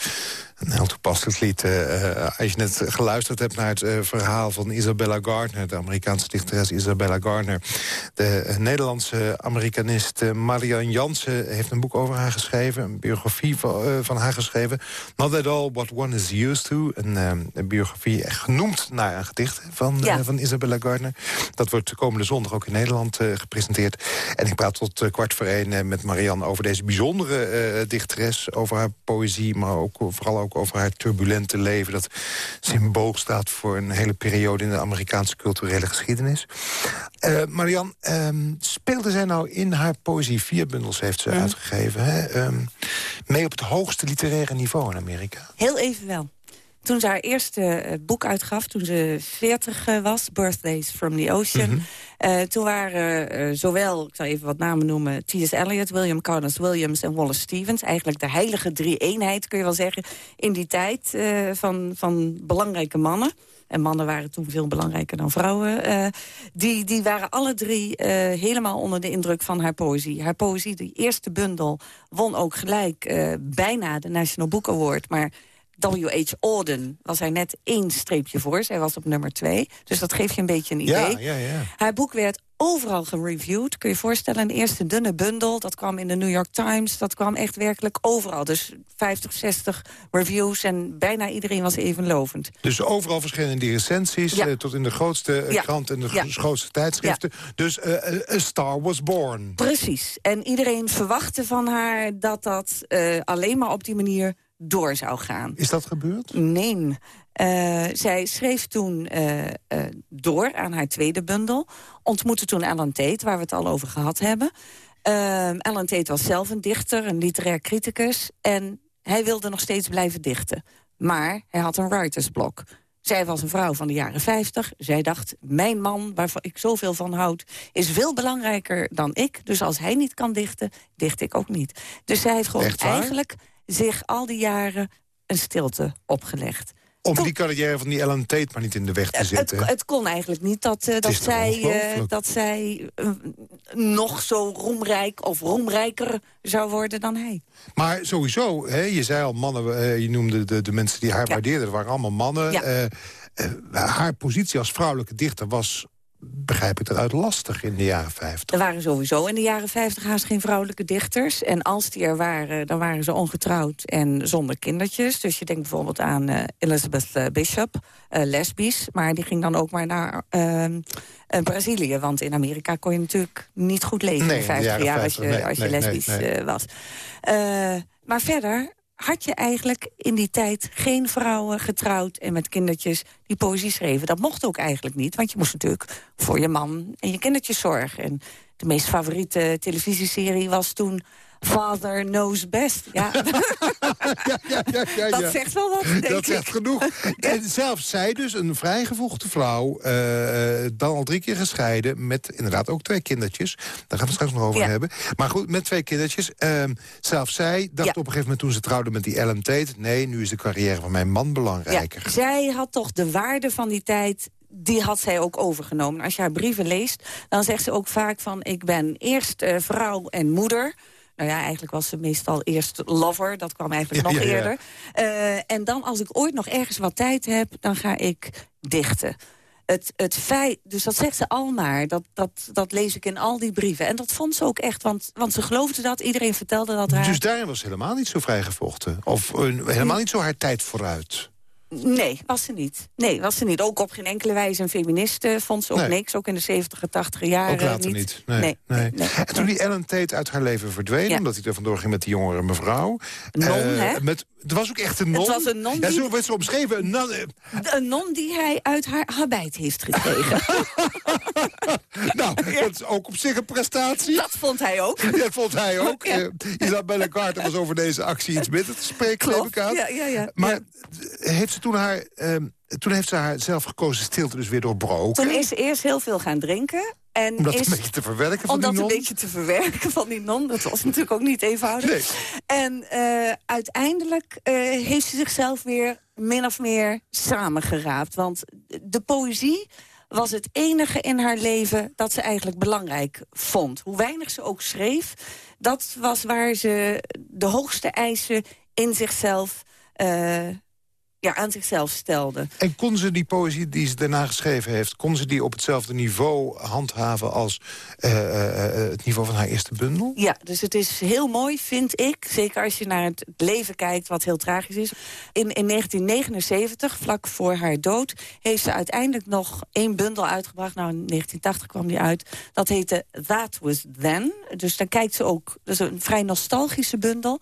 Heel toepasselijk lied. Uh, als je net geluisterd hebt naar het uh, verhaal van Isabella Gardner... de Amerikaanse dichteres Isabella Gardner... de Nederlandse Amerikanist Marianne Jansen heeft een boek over haar geschreven. Een biografie van, van haar geschreven. Not at all what one is used to. Een, een biografie genoemd naar een gedicht van, ja. van Isabella Gardner. Dat wordt komende zondag ook in Nederland gepresenteerd. En ik praat tot kwart voor één met Marianne over deze bijzondere dichteres. Over haar poëzie, maar ook vooral ook over haar turbulente leven... dat symbool staat voor een hele periode in de Amerikaanse culturele geschiedenis. Uh, Marianne, um, speelde zij nou in haar poëzie... vier bundels heeft ze uitgegeven, hè, um, mee op het hoogste literaire niveau in Amerika? Heel even wel. Toen ze haar eerste uh, boek uitgaf, toen ze 40 uh, was... Birthdays from the Ocean... Mm -hmm. toen waren zowel, ik zal even wat namen noemen... T.S. Eliot, William Carlos Williams en Wallace Stevens... eigenlijk de heilige drie-eenheid, kun je wel zeggen... in die tijd van, van belangrijke mannen en mannen waren toen veel belangrijker dan vrouwen... Uh, die, die waren alle drie uh, helemaal onder de indruk van haar poëzie. Haar poëzie, die eerste bundel, won ook gelijk uh, bijna de National Book Award... maar W.H. Auden was hij net één streepje voor. Zij was op nummer twee. Dus dat geeft je een beetje een idee. Ja, ja, ja. Haar boek werd overal gereviewd. Kun je je voorstellen, een eerste dunne bundel. Dat kwam in de New York Times. Dat kwam echt werkelijk overal. Dus 50, 60 reviews en bijna iedereen was even lovend. Dus overal verschillende die recensies. Ja. Uh, tot in de grootste uh, krant en de ja. grootste tijdschriften. Dus uh, A Star Was Born. Precies. En iedereen verwachtte van haar dat dat alleen maar op die manier door zou gaan. Is dat gebeurd? Nee. Uh, zij schreef toen uh, uh, door aan haar tweede bundel. Ontmoette toen Alan Tate, waar we het al over gehad hebben. Alan Tate was zelf een dichter, een literair criticus. En hij wilde nog steeds blijven dichten. Maar hij had een writersblok. Zij was een vrouw van de jaren 50. Zij dacht, mijn man, waarvan ik zoveel van houd... is veel belangrijker dan ik. Dus als hij niet kan dichten, dicht ik ook niet. Dus zij heeft gewoon eigenlijk zich al die jaren een stilte opgelegd. Om die carrière van die Ellen Tate maar niet in de weg te zetten. Het, het kon eigenlijk niet dat, uh, dat, zij, uh, dat zij uh, nog zo roemrijk of roemrijker zou worden dan hij. Maar sowieso, hè, je zei al mannen, je noemde de, de mensen die haar ja. waardeerden, waren allemaal mannen. Ja. haar positie als vrouwelijke dichter was begrijp ik eruit lastig in de jaren 50. Er waren sowieso in de jaren 50 haast geen vrouwelijke dichters. En als die er waren, dan waren ze ongetrouwd en zonder kindertjes. Dus je denkt bijvoorbeeld aan uh, Elizabeth uh, Bishop, uh, lesbisch. Maar die ging dan ook maar naar ehm, Brazilië. Want in Amerika kon je natuurlijk niet goed leven nee, in 50 jaar 50, als je, nee, als je nee, lesbisch was. maar verder had je eigenlijk in die tijd geen vrouwen getrouwd en met kindertjes die poëzie schreven. Dat mocht ook eigenlijk niet, want je moest natuurlijk voor je man en je kindertjes zorgen. En de meest favoriete televisieserie was toen Father knows best. Ja. ja, ja, ja, ja, Dat zegt wel wat, denk Dat zegt genoeg. En zelfs zij dus, een vrijgevoegde vrouw... Uh, dan al drie keer gescheiden... met inderdaad ook twee kindertjes. Daar gaan we straks nog over hebben. Maar goed, met twee kindertjes. Uh, zelfs zij dacht op een gegeven moment toen ze trouwde met die Ellen Tate... nee, nu is de carrière van mijn man belangrijker. zij had toch de waarde van die tijd die had zij ook overgenomen. Als je haar brieven leest, dan zegt ze ook vaak van... ik ben eerst uh, vrouw en moeder... Nou ja, eigenlijk was ze meestal eerst lover. Dat kwam eigenlijk nog eerder. Uh, en dan als ik ooit nog ergens wat tijd heb, dan ga ik dichten. Het, het feit, dus dat zegt ze al maar. Dat, dat, dat lees ik in al die brieven. En dat vond ze ook echt, want, want ze geloofde dat. Iedereen vertelde dat haar. Dus daar was helemaal niet zo vrijgevochten? Of uh, helemaal niet zo haar tijd vooruit? Nee, was ze niet. Nee, was ze niet. Ook op geen enkele wijze een feministe vond ze ook nee. niks. Ook in de 70 80 jaren Ook later niet. niet. Nee, nee, nee. nee, En toen die Ellen Tate uit haar leven verdween... Ja. omdat hij er vandoor ging met die jongere mevrouw... Non, uh, hè? Met, het was ook echt een non. Het was een non die... Ja, zo werd ze omschreven. Een non, een non die hij uit haar habit heeft gekregen. nou, dat is ook op zich een prestatie. Dat vond hij ook. Dat vond hij ook. Ja. Uh, Isabelle Carter was over deze actie iets minder te spreken, Klopt. ik aan. Ja, ja, ja. Maar heeft ze toen haar... Um, toen heeft ze haar zelf gekozen stilte dus weer doorbroken. Toen is ze eerst heel veel gaan drinken. En om dat is, een beetje te verwerken van die non? dat een beetje te verwerken van die non. Dat was natuurlijk ook niet eenvoudig. Nee. En uh, uiteindelijk uh, heeft ze zichzelf weer min of meer samengeraapt. Want de poëzie was het enige in haar leven dat ze eigenlijk belangrijk vond. Hoe weinig ze ook schreef, dat was waar ze de hoogste eisen in zichzelf uh, ja, aan zichzelf stelde. En kon ze die poëzie die ze daarna geschreven heeft... kon ze die op hetzelfde niveau handhaven als uh, uh, het niveau van haar eerste bundel? Ja, dus het is heel mooi, vind ik. Zeker als je naar het leven kijkt, wat heel tragisch is. In, in 1979, vlak voor haar dood... heeft ze uiteindelijk nog één bundel uitgebracht. Nou, in 1980 kwam die uit. Dat heette That Was Then. Dus daar kijkt ze ook... Dat is een vrij nostalgische bundel.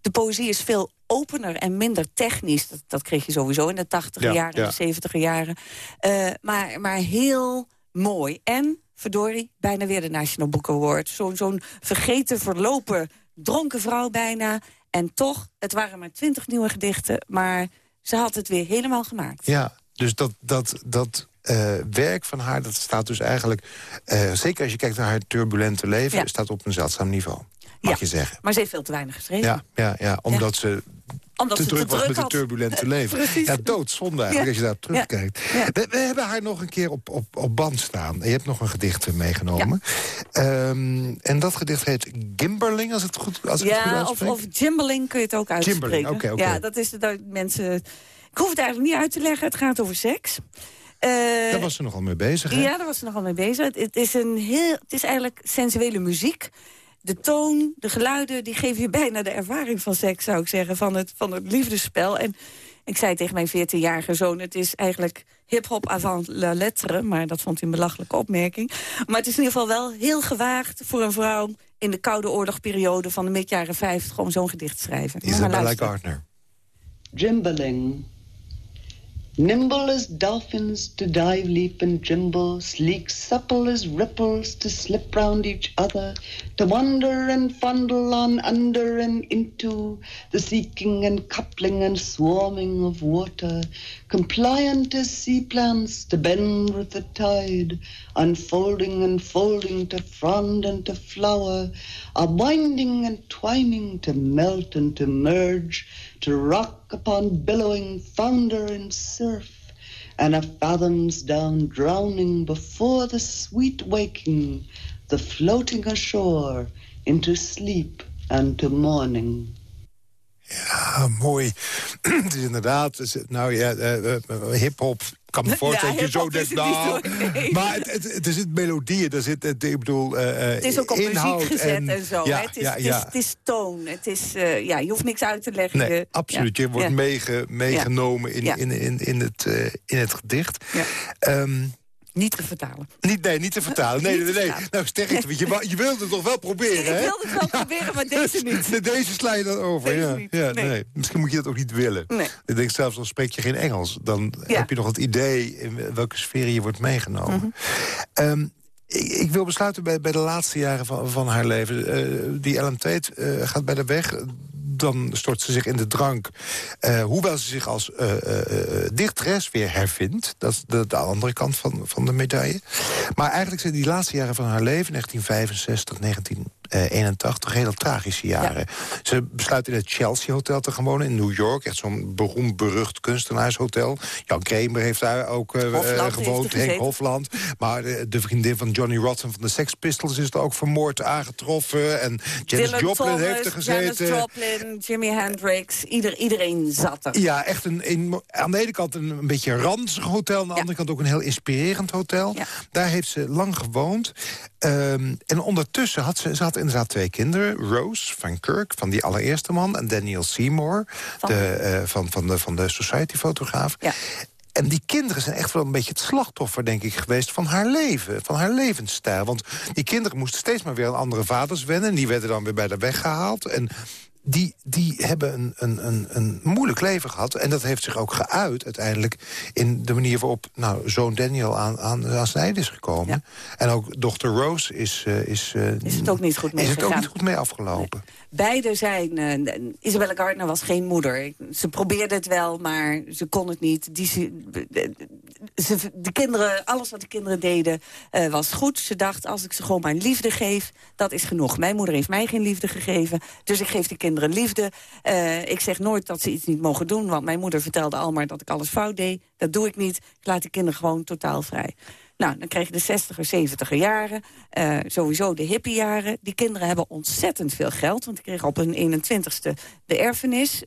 De poëzie is veel opener en minder technisch. Dat, dat kreeg je sowieso in de 80 jaren, ja. de 70 jaren. Uh, maar, maar heel mooi. En, verdorie, bijna weer de National Book Award. Zo'n zo'n vergeten, verlopen, dronken vrouw bijna. En toch, het waren maar twintig nieuwe gedichten... maar ze had het weer helemaal gemaakt. Ja, dus dat, dat, dat uh, werk van haar, dat staat dus eigenlijk... Uh, zeker als je kijkt naar haar turbulente leven... Ja. staat op een zeldzaam niveau mag ja, je zeggen. Maar ze heeft veel te weinig geschreven. Ja, ja, ja omdat ze omdat te druk, te druk was met het turbulente leven. ja, doodzonde eigenlijk, als je daar terugkijkt. We, we, hebben haar nog een keer op, op, op band staan. Je hebt nog een gedicht meegenomen. Um, en dat gedicht heet Gimberling, als, het goed, als ik het goed uitspreek. Of, of Gimberling kun je het ook uitspreken. Okay, Ja, dat is dat mensen... Ik hoef het eigenlijk niet uit te leggen, het gaat over seks. Uh, daar was ze nogal mee bezig, hè? Ja, daar was ze nogal mee bezig. Het, is, een heel, het is eigenlijk sensuele muziek de toon, de geluiden, die geven je bijna de ervaring van seks, zou ik zeggen, van het, van het liefdesspel. En ik zei tegen mijn 14-jarige zoon, het is eigenlijk hip-hop avant la lettre, maar dat vond hij een belachelijke opmerking. Maar het is in ieder geval wel heel gewaagd voor een vrouw in de Koude Oorlogperiode van de midjaren 50 om zo'n gedicht te schrijven. Isabella Gardner. Jimbaling. Nimble as dolphins to dive, leap, and gimble, sleek, supple as ripples to slip round each other, to wander and fondle on under and into the seeking and coupling and swarming of water, compliant as sea plants to bend with the tide, unfolding and folding to frond and to flower, are winding and twining to melt and to merge, to rock upon billowing founder and surf, and a fathoms down drowning before the sweet waking, the floating ashore into sleep and to morning. Ja, mooi. het is inderdaad, nou ja, uh, uh, hip-hop kan me voorstellen dat je zo denkt, nou... Maar het, het, er zit melodieën, er zit, het, ik bedoel, uh, Het is ook op inhoud muziek gezet en, zo. Ja, het, is, ja, ja. Het, is, het is toon, het is, uh, ja, je hoeft niks uit te leggen. Nee, absoluut, je wordt meege, meegenomen in, in, in, in, het, in het gedicht. Um, niet te vertalen. Niet, nee, niet te vertalen. Nee, nee, nee. Nou, sterk, want je, je wilde het toch wel proberen, hè? Ik wilde het wel proberen, maar deze niet. Deze sla je dan over, deze ja. Niet. ja nee. nee. Misschien moet je dat ook niet willen. Nee. Ik denk zelfs, al spreek je geen Engels. Dan ja. heb je nog het idee in welke sfeer je wordt meegenomen. Mm -hmm. um, ik, ik, wil besluiten bij, bij de laatste jaren van, van haar leven. Uh, die Tate uh, gaat bij de weg dan stort ze zich in de drank. Uh, hoewel ze zich als uh, dichteres weer hervindt. Dat is de, de, andere kant van, van de medaille. Maar eigenlijk zijn die laatste jaren van haar leven... 1965, 1981, hele tragische jaren. Ja. Ze besluit in het Chelsea Hotel te gaan wonen in New York. Echt zo'n beroemd, berucht kunstenaarshotel. Jan Kramer heeft daar ook gewoond. Henk Hofland. Maar de, de, vriendin van Johnny Rotten van de Sex Pistols... is er ook vermoord aangetroffen. En Janis Joplin Thomas, heeft er gezeten. Janis Joplin, Jimi Hendrix, ieder, iedereen zat er. Ja, echt een, aan de ene kant een, een beetje ranzig hotel... aan de ja. andere kant ook een heel inspirerend hotel. Ja. Daar heeft ze lang gewoond. Um, en ondertussen had ze, ze had inderdaad twee kinderen. Rose van Kirk, van die allereerste man... en Daniel Seymour, van de, uh, van, van de, van de Society-fotograaf. Ja. En die kinderen zijn echt wel een beetje het slachtoffer, denk ik, geweest... van haar leven, van haar levensstijl. Want die kinderen moesten steeds maar weer aan andere vaders wennen... en die werden dan weer bij de weg gehaald. En die, die hebben een, een, een, een moeilijk leven gehad. En dat heeft zich ook geuit uiteindelijk... in de manier waarop nou, zoon Daniel aan, aan, aan zijn einde is gekomen. Ja. En ook dochter Rose is... Uh, is, uh, is het ook niet goed mee Is het ook niet goed mee afgelopen. Nee. Beide zijn... Uh, Isabelle Gardner was geen moeder. Ze probeerde het wel, maar ze kon het niet. Die, ze, de kinderen, alles wat de kinderen deden was goed. Ze dacht, als ik ze gewoon maar liefde geef, dat is genoeg. Mijn moeder heeft mij geen liefde gegeven, dus ik geef de kinderen liefde. Uh, ik zeg nooit dat ze iets niet mogen doen, want mijn moeder vertelde al maar dat ik alles fout deed. Dat doe ik niet. Ik laat de kinderen gewoon totaal vrij. Nou, dan krijg je de 60er, 70er jaren. Uh, sowieso de hippiejaren. Die kinderen hebben ontzettend veel geld. Want die kregen op hun 21ste de erfenis.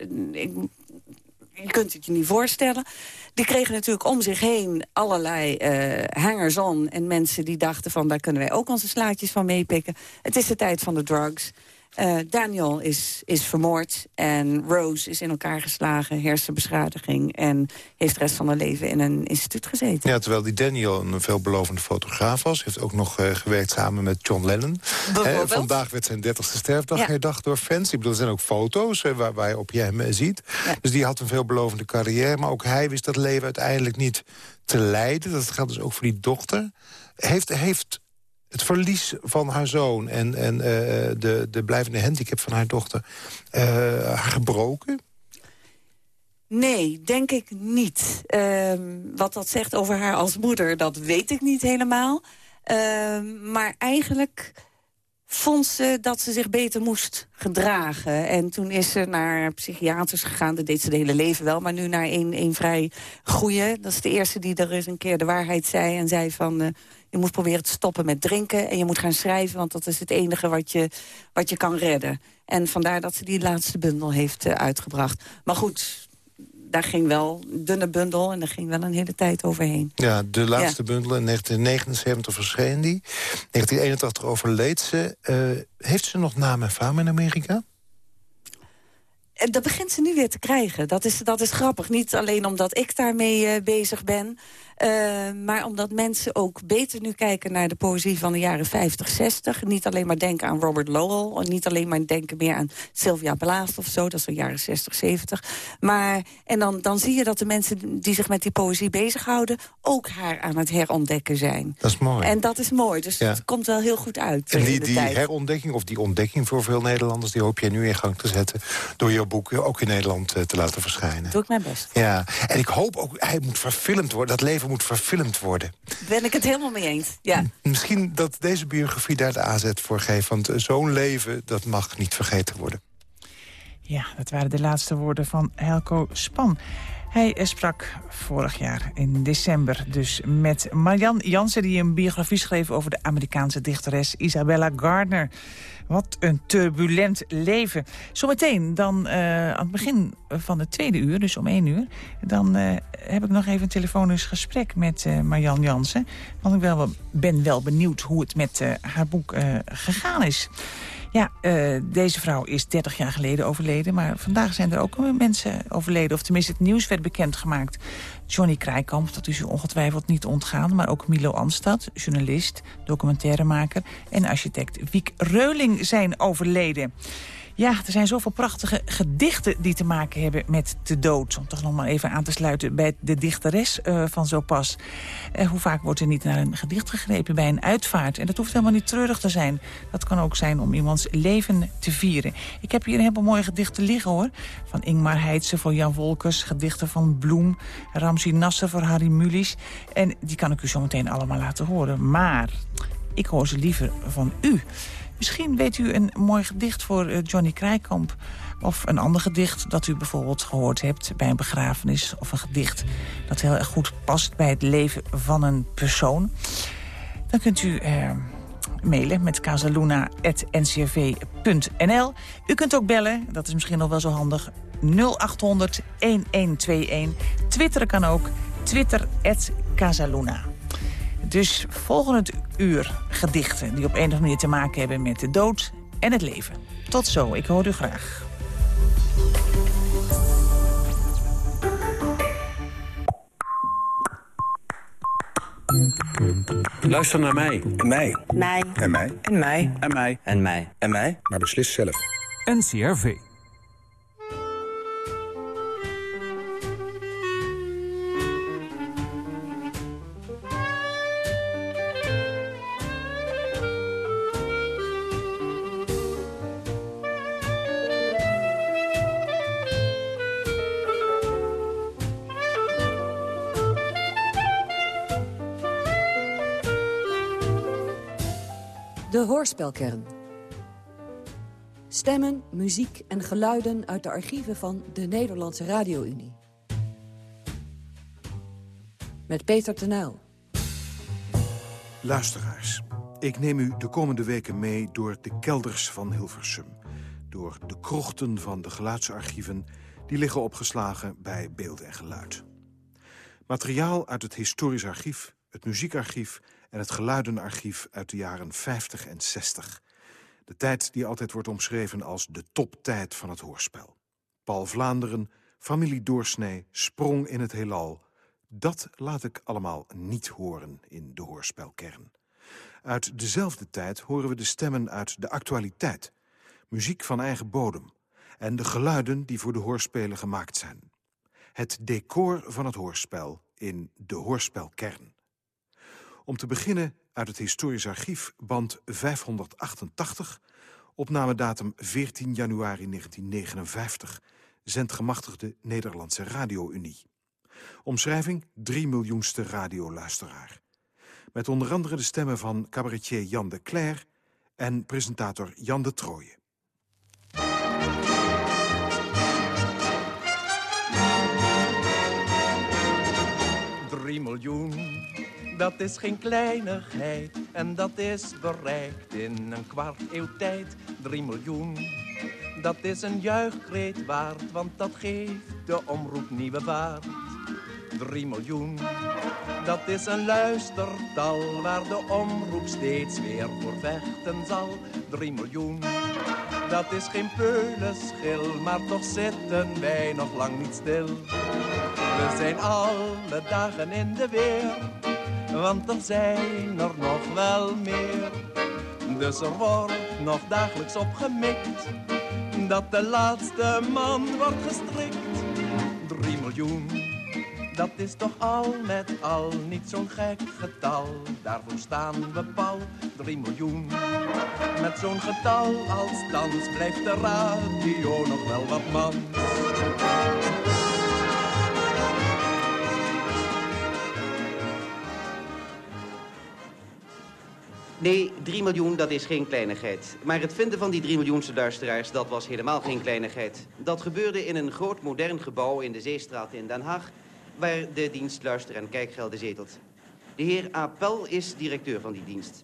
Je kunt het je niet voorstellen. Die kregen natuurlijk om zich heen allerlei uh, hangers-on... en mensen die dachten van, daar kunnen wij ook onze slaatjes van meepikken. Het is de tijd van de drugs. Uh, Daniel is, is vermoord en Rose is in elkaar geslagen, hersenbeschadiging... en heeft de rest van haar leven in een instituut gezeten. Ja, terwijl die Daniel een veelbelovende fotograaf was. heeft ook nog uh, gewerkt samen met John Lennon. He, vandaag werd zijn 30ste sterfdag ja. herdacht door fans. Ik bedoel, er zijn ook foto's uh, waar, waar je op je hem ziet. Ja. Dus die had een veelbelovende carrière. Maar ook hij wist dat leven uiteindelijk niet te leiden. Dat geldt dus ook voor die dochter. Heeft, heeft het verlies van haar zoon en, en uh, de, de blijvende handicap van haar dochter uh, haar gebroken? Nee, denk ik niet. Uh, wat dat zegt over haar als moeder, dat weet ik niet helemaal. Ehm, maar eigenlijk vond ze dat ze zich beter moest gedragen. En toen is ze naar psychiaters gegaan. Dat deed ze de hele leven wel, maar nu naar een, een vrij goeie. Dat is de eerste die er eens een keer de waarheid zei. En zei van, uh, je moet proberen te stoppen met drinken. En je moet gaan schrijven, want dat is het enige wat je, wat je kan redden. En vandaar dat ze die laatste bundel heeft uh, uitgebracht. Maar goed, daar ging wel een dunne bundel en daar ging wel een hele tijd overheen. Ja, de laatste ja. bundel in 1979 verscheen die. 1981 overleed ze. Uh, heeft ze nog naam en faam in Amerika? Dat begint ze nu weer te krijgen. Dat is, dat is grappig. Niet alleen omdat ik daarmee uh, bezig ben... Uh, maar omdat mensen ook beter nu kijken naar de poëzie van de jaren 50, 60. Niet alleen maar denken aan Robert Lowell. En niet alleen maar denken meer aan Sylvia Plath of zo. Dat is de jaren 60, 70. Maar, en dan, dan zie je dat de mensen die zich met die poëzie bezighouden... ook haar aan het herontdekken zijn. Dat is mooi. En dat is mooi. Dus ja. het komt wel heel goed uit. En die, die tijd. herontdekking, of die ontdekking voor veel Nederlanders... die hoop jij nu in gang te zetten... door jouw boek ook in Nederland te laten verschijnen. Doe ik mijn best. Ja, en ik hoop ook, hij moet verfilmd worden. Dat leven moet verfilmd worden. Ben ik het helemaal mee eens, ja. Misschien dat deze biografie daar de aanzet voor geeft. Want zo'n leven, dat mag niet vergeten worden. Ja, dat waren de laatste woorden van Helco Span. Hij sprak vorig jaar in december dus met Marian Jansen... die een biografie schreef over de Amerikaanse dichteres Isabella Gardner. Wat een turbulent leven. Zometeen, dan uh, aan het begin van het tweede uur, dus om één uur... dan uh, heb ik nog even een telefonisch gesprek met uh, Marjan Jansen. Want ik wel, ben wel benieuwd hoe het met haar boek gegaan is. Ja, uh, deze vrouw is 30 jaar geleden overleden. Maar vandaag zijn er ook mensen overleden. Of tenminste, het nieuws werd bekendgemaakt. Johnny Krijkamp, dat is u ongetwijfeld niet ontgaan. Maar ook Milo Anstad, journalist, documentairemaker... en architect Wiek Reuling zijn overleden. Ja, er zijn zoveel prachtige gedichten die te maken hebben met de dood. Om toch nog maar even aan te sluiten bij de dichteres uh, van zo pas. Uh, hoe vaak wordt er niet naar een gedicht gegrepen bij een uitvaart? En dat hoeft helemaal niet treurig te zijn. Dat kan ook zijn om iemands leven te vieren. Ik heb hier een heleboel mooie gedichten liggen hoor. Van Ingmar Heitse voor Jan Wolkers. Gedichten van Bloem. Ramzi Nasser voor Harry Mulisch. En die kan ik u zo meteen allemaal laten horen. Maar ik hoor ze liever van u. Misschien weet u een mooi gedicht voor uh, Johnny Krijkamp. Of een ander gedicht dat u bijvoorbeeld gehoord hebt bij een begrafenis. Of een gedicht dat heel erg goed past bij het leven van een persoon. Dan kunt u uh, mailen met casaluna.ncrv.nl. U kunt ook bellen, dat is misschien nog wel zo handig. 0800 1121. Twitteren kan ook. Twitter Casaluna. Dus volgend uur gedichten die op een of andere manier te maken hebben met de dood en het leven. Tot zo, ik hoor u graag. Luister naar mij. En mij. Mij. En mij. En mij. En mij. En mij. En mij. Maar beslis zelf. NCRV. De Hoorspelkern. Stemmen, muziek en geluiden uit de archieven van de Nederlandse Radio-Unie. Met Peter Tenuil. Luisteraars, ik neem u de komende weken mee door de kelders van Hilversum. Door de krochten van de geluidsarchieven... die liggen opgeslagen bij Beeld en Geluid. Materiaal uit het historisch archief, het muziekarchief... en het geluidenarchief uit de jaren 50 en 60. De tijd die altijd wordt omschreven als de toptijd van het hoorspel. Paul Vlaanderen, familie Doorsnee, sprong in het heelal... Dat laat ik allemaal niet horen in de hoorspelkern. Uit dezelfde tijd horen we de stemmen uit de actualiteit. Muziek van eigen bodem. En de geluiden die voor de hoorspelen gemaakt zijn. Het decor van het hoorspel in de hoorspelkern. Om te beginnen uit het historisch archief, band 588... opnamedatum 14 januari 1959... zendgemachtigde Nederlandse Radio-Unie. Omschrijving 3 miljoenste radioluisteraar. Met onder andere de stemmen van cabaretier Jan de Cler en presentator Jan de Trooijen. 3 miljoen, dat is geen kleinigheid. En dat is bereikt in een kwart eeuw tijd. 3 miljoen, dat is een juichkreet waard. Want dat geeft de omroep nieuwe vaart. 3 miljoen. Dat is een luistertal waar de omroep steeds weer voor vechten zal. 3 miljoen. Dat is geen peulenschil, maar toch zitten wij nog lang niet stil. We zijn alle dagen in de weer, want er zijn er nog wel meer. Dus er wordt nog dagelijks opgemikt, dat de laatste man wordt gestrikt. 3 miljoen. Dat is toch al met al niet zo'n gek getal. Daarvoor staan we pal, 3 miljoen. Met zo'n getal als dans blijft de radio nog wel wat mans. Nee, 3 miljoen, dat is geen kleinigheid. Maar het vinden van die 3 miljoenste luisteraars, dat was helemaal geen kleinigheid. Dat gebeurde in een groot modern gebouw in de Zeestraat in Den Haag waar de dienst Luister- en Kijkgelden zetelt. De heer A. Pel is directeur van die dienst.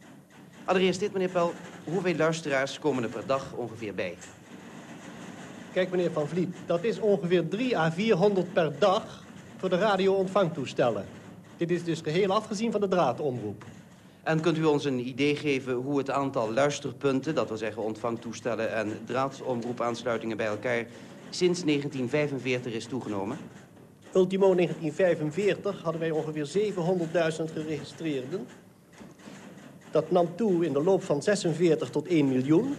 Allereerst dit, meneer Pel. Hoeveel luisteraars komen er per dag ongeveer bij? Kijk, meneer Van Vliet, dat is ongeveer 3 à 400 per dag voor de radio-ontvangtoestellen. Dit is dus geheel afgezien van de draadomroep. En kunt u ons een idee geven hoe het aantal luisterpunten... dat wil zeggen ontvangtoestellen en draadomroepaansluitingen bij elkaar... sinds 1945 is toegenomen? Ultimo 1945 hadden wij ongeveer 700.000 geregistreerden. Dat nam toe in de loop van 46 tot 1 miljoen.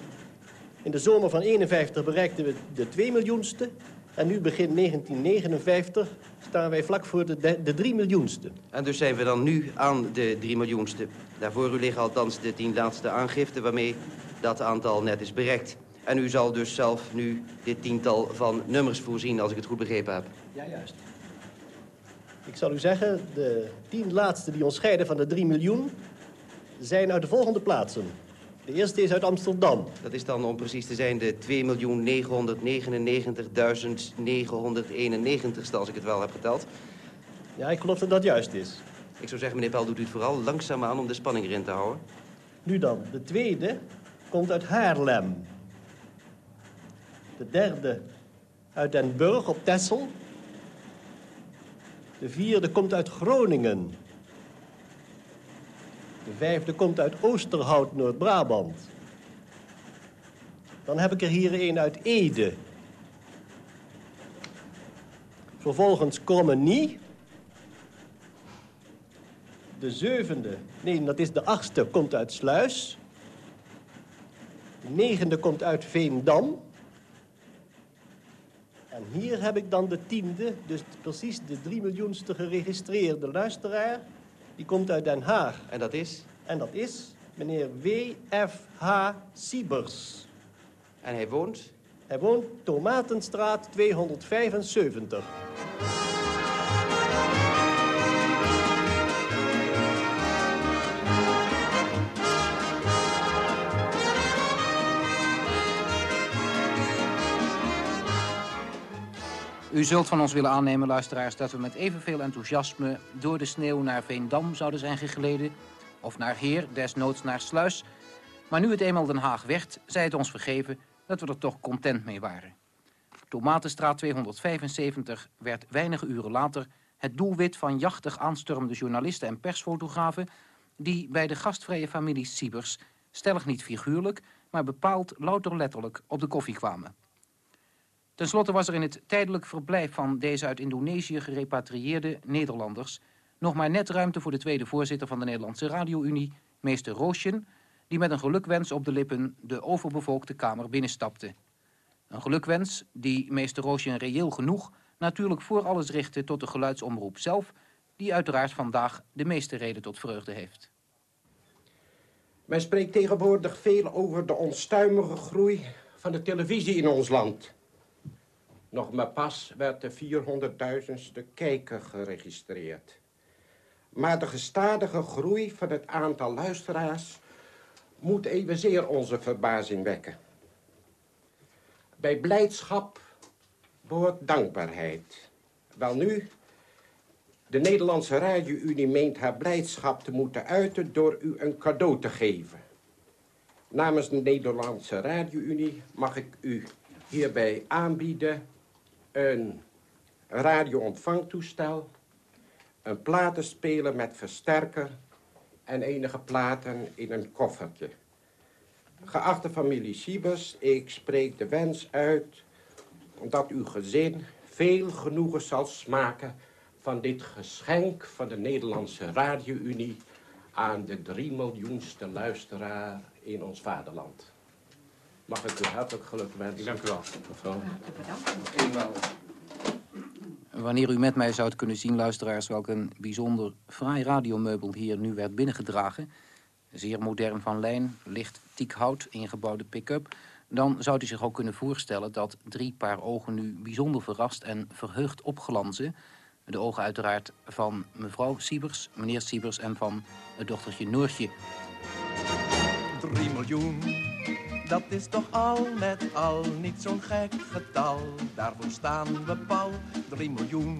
In de zomer van 51 bereikten we de 2 miljoenste. En nu begin 1959 staan wij vlak voor de, de 3 miljoenste. En dus zijn we dan nu aan de 3 miljoenste. Daarvoor u liggen althans de tien laatste aangiften waarmee dat aantal net is bereikt. En u zal dus zelf nu dit tiental van nummers voorzien, als ik het goed begrepen heb. Ja, juist. Ik zal u zeggen, de tien laatste die ons scheiden van de 3 miljoen... zijn uit de volgende plaatsen. De eerste is uit Amsterdam. Dat is dan om precies te zijn de 2.999.991ste, als ik het wel heb geteld. Ja, ik geloof dat dat juist is. Ik zou zeggen, meneer Pel, doet u het vooral langzaam aan om de spanning erin te houden. Nu dan, de tweede komt uit Haarlem. De derde uit Den Burg op Texel. De vierde komt uit Groningen. De vijfde komt uit Oosterhout, Noord-Brabant. Dan heb ik er hier een uit Ede. Vervolgens Krommenie. De zevende, nee, dat is de achtste, komt uit Sluis. De negende komt uit Veendam. En hier heb ik dan de tiende, dus precies de drie miljoenste geregistreerde luisteraar. Die komt uit Den Haag. En dat is? En dat is meneer W.F.H. Siebers. En hij woont? Hij woont Tomatenstraat 275. U zult van ons willen aannemen, luisteraars, dat we met evenveel enthousiasme door de sneeuw naar Veendam zouden zijn gegleden of naar Heer, desnoods naar Sluis. Maar nu het eenmaal Den Haag werd, zei het ons vergeven dat we er toch content mee waren. Tomatenstraat 275 werd weinige uren later het doelwit van jachtig aansturmende journalisten en persfotografen die bij de gastvrije familie Siebers stellig niet figuurlijk, maar bepaald louter letterlijk op de koffie kwamen. Ten slotte was er in het tijdelijk verblijf van deze uit Indonesië gerepatrieerde Nederlanders nog maar net ruimte voor de tweede voorzitter van de Nederlandse Radio-Unie, meester Roosjen, die met een gelukwens op de lippen de overbevolkte kamer binnenstapte. Een gelukwens die meester Roosjen reëel genoeg natuurlijk voor alles richtte tot de geluidsomroep zelf, die uiteraard vandaag de meeste reden tot vreugde heeft. Men spreekt tegenwoordig veel over de onstuimige groei van de televisie in ons land. Nog maar pas werd de 400.000ste kijker geregistreerd. Maar de gestadige groei van het aantal luisteraars moet evenzeer onze verbazing wekken. Bij blijdschap behoort dankbaarheid. Welnu, de Nederlandse Radio-Unie meent haar blijdschap te moeten uiten door u een cadeau te geven. Namens de Nederlandse Radio-Unie mag ik u hierbij aanbieden een radioontvangtoestel, een platenspeler met versterker en enige platen in een koffertje. Geachte familie Siebers, ik spreek de wens uit dat uw gezin veel genoegen zal smaken van dit geschenk van de Nederlandse Radio-Unie aan de drie miljoenste luisteraar in ons vaderland. Mag ik u hartelijk geluk wensen. Dank u wel. Mevrouw. Bedankt. Wanneer u met mij zou kunnen zien, luisteraars, welk een bijzonder fraai radiomeubel hier nu werd binnengedragen. Zeer modern van lijn, licht hout, ingebouwde pick-up. Dan zou u zich ook kunnen voorstellen dat drie paar ogen nu bijzonder verrast en verheugd opglanzen. De ogen uiteraard van mevrouw Siebers, meneer Siebers en van het dochtertje Noortje. 3 miljoen dat is toch al met al niet zo'n gek getal. Daarvoor staan we pal, 3 miljoen.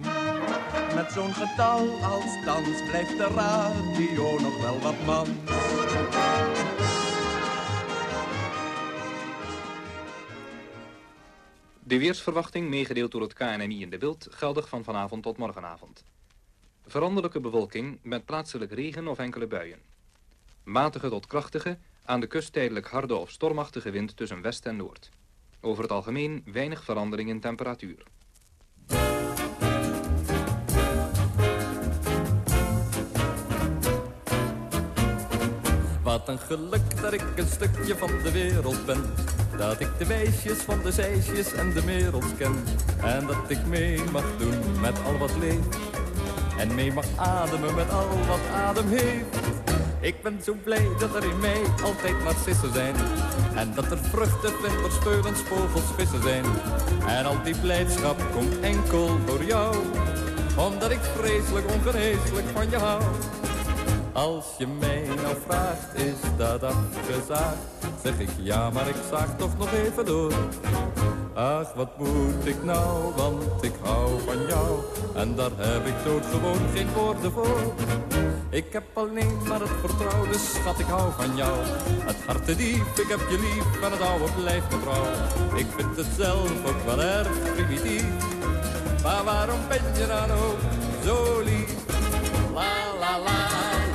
Met zo'n getal als dans blijft de radio nog wel wat man. De weersverwachting, meegedeeld door het KNMI in de beeld, geldig van vanavond tot morgenavond. Veranderlijke bewolking met plaatselijk regen of enkele buien. Matige tot krachtige, aan de kust tijdelijk harde of stormachtige wind tussen west en noord. Over het algemeen weinig verandering in temperatuur. Wat een geluk dat ik een stukje van de wereld ben. Dat ik de wijsjes van de zeisjes en de wereld ken. En dat ik mee mag doen met al wat leeft. En mee mag ademen met al wat adem heeft. Ik ben zo blij dat er in mij altijd narcissen zijn. En dat er vruchten, vlinders, speulens, vogels, vissen zijn. En al die blijdschap komt enkel door jou. Omdat ik vreselijk ongeneeslijk van je hou. Als je mij nou vraagt, is dat afgezaagd? Zeg ik ja, maar ik zaag toch nog even door. Ach, wat moet ik nou, want ik hou van jou. En daar heb ik gewoon geen woorden voor. Ik heb alleen maar het vertrouwen, dus schat, ik hou van jou. Het hart te diep, ik heb je lief en het oude blijft trouw. Ik vind het zelf ook wel erg primitief. Maar waarom ben je dan ook zo lief? La la la.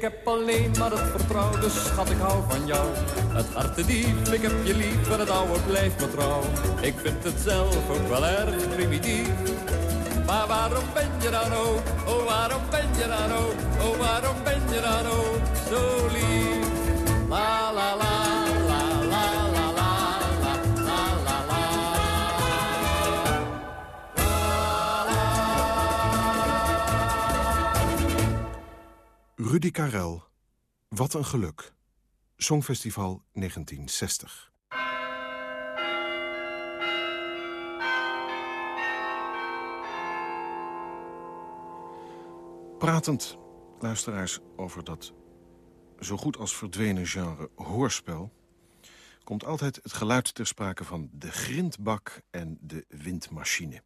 Ik heb alleen maar het vertrouwen, dus schat ik hou van jou. Het hart te diep, ik heb je lief en het oude blijft me trouw. Ik vind het zelf ook wel erg primitief. Maar waarom ben je dan ook, oh waarom ben je dan ook, oh waarom ben je dan ook zo lief? La la la. Rudy Karel, Wat een geluk. Songfestival 1960. Pratend, luisteraars, over dat zo goed als verdwenen genre hoorspel... komt altijd het geluid ter sprake van de grindbak en de windmachine.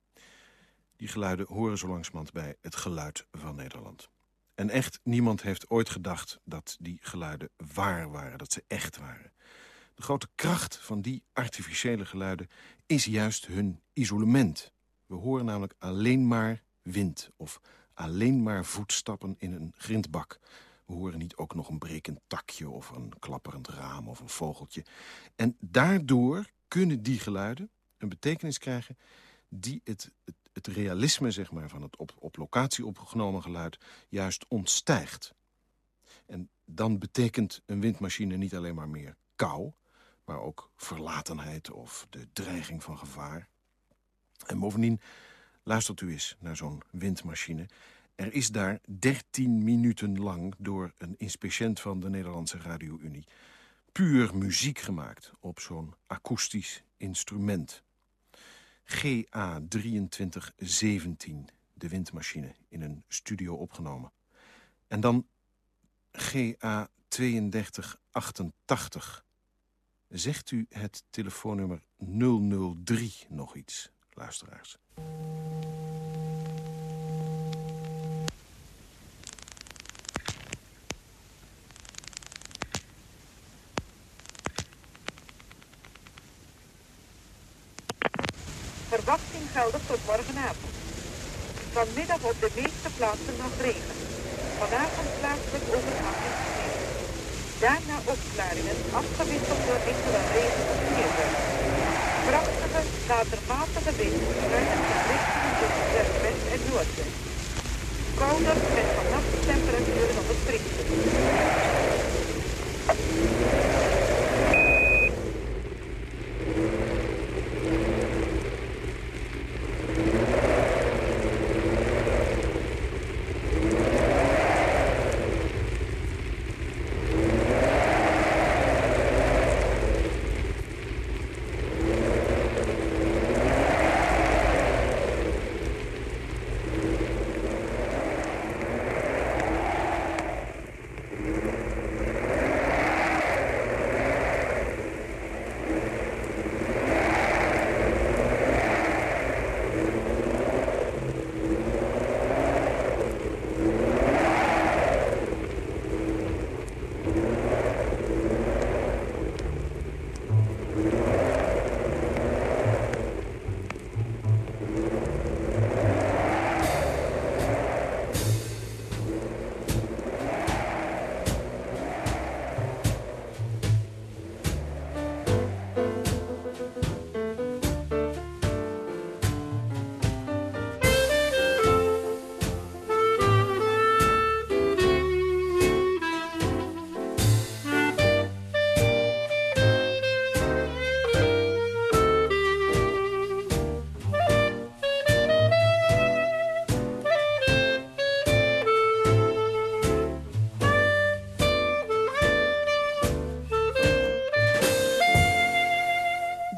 Die geluiden horen zo langzamerhand bij het geluid van Nederland. En echt, niemand heeft ooit gedacht dat die geluiden waar waren, dat ze echt waren. De grote kracht van die artificiële geluiden is juist hun isolement. We horen namelijk alleen maar wind of alleen maar voetstappen in een grindbak. We horen niet ook nog een brekend takje of een klapperend raam of een vogeltje. En daardoor kunnen die geluiden een betekenis krijgen die het, het het realisme zeg maar, van het op, locatie opgenomen geluid juist ontstijgt. En dan betekent een windmachine niet alleen maar meer kou... maar ook verlatenheid of de dreiging van gevaar. En bovendien, luistert u eens naar zo'n windmachine... Er is daar 13 minuten lang door een inspeciënt van de Nederlandse Radio-Unie... puur muziek gemaakt op zo'n akoestisch instrument. GA2317, de windmachine, in een studio opgenomen. En dan GA3288. Zegt u het telefoonnummer 003 nog iets, luisteraars? Geldig tot morgenavond. Vanmiddag op de meeste plaatsen nog regen. Vanavond plaatselijk overgang Daarna opklaringen, afgewisseld door enkele regen of sneeuwwerk. Krachtige, watermatige wind rijden van richting tussen west en noordwest. Kouder met vannacht temperaturen op het vriespunt.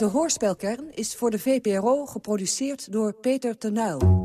De hoorspelkern is voor de VPRO geproduceerd door Peter Tenuil.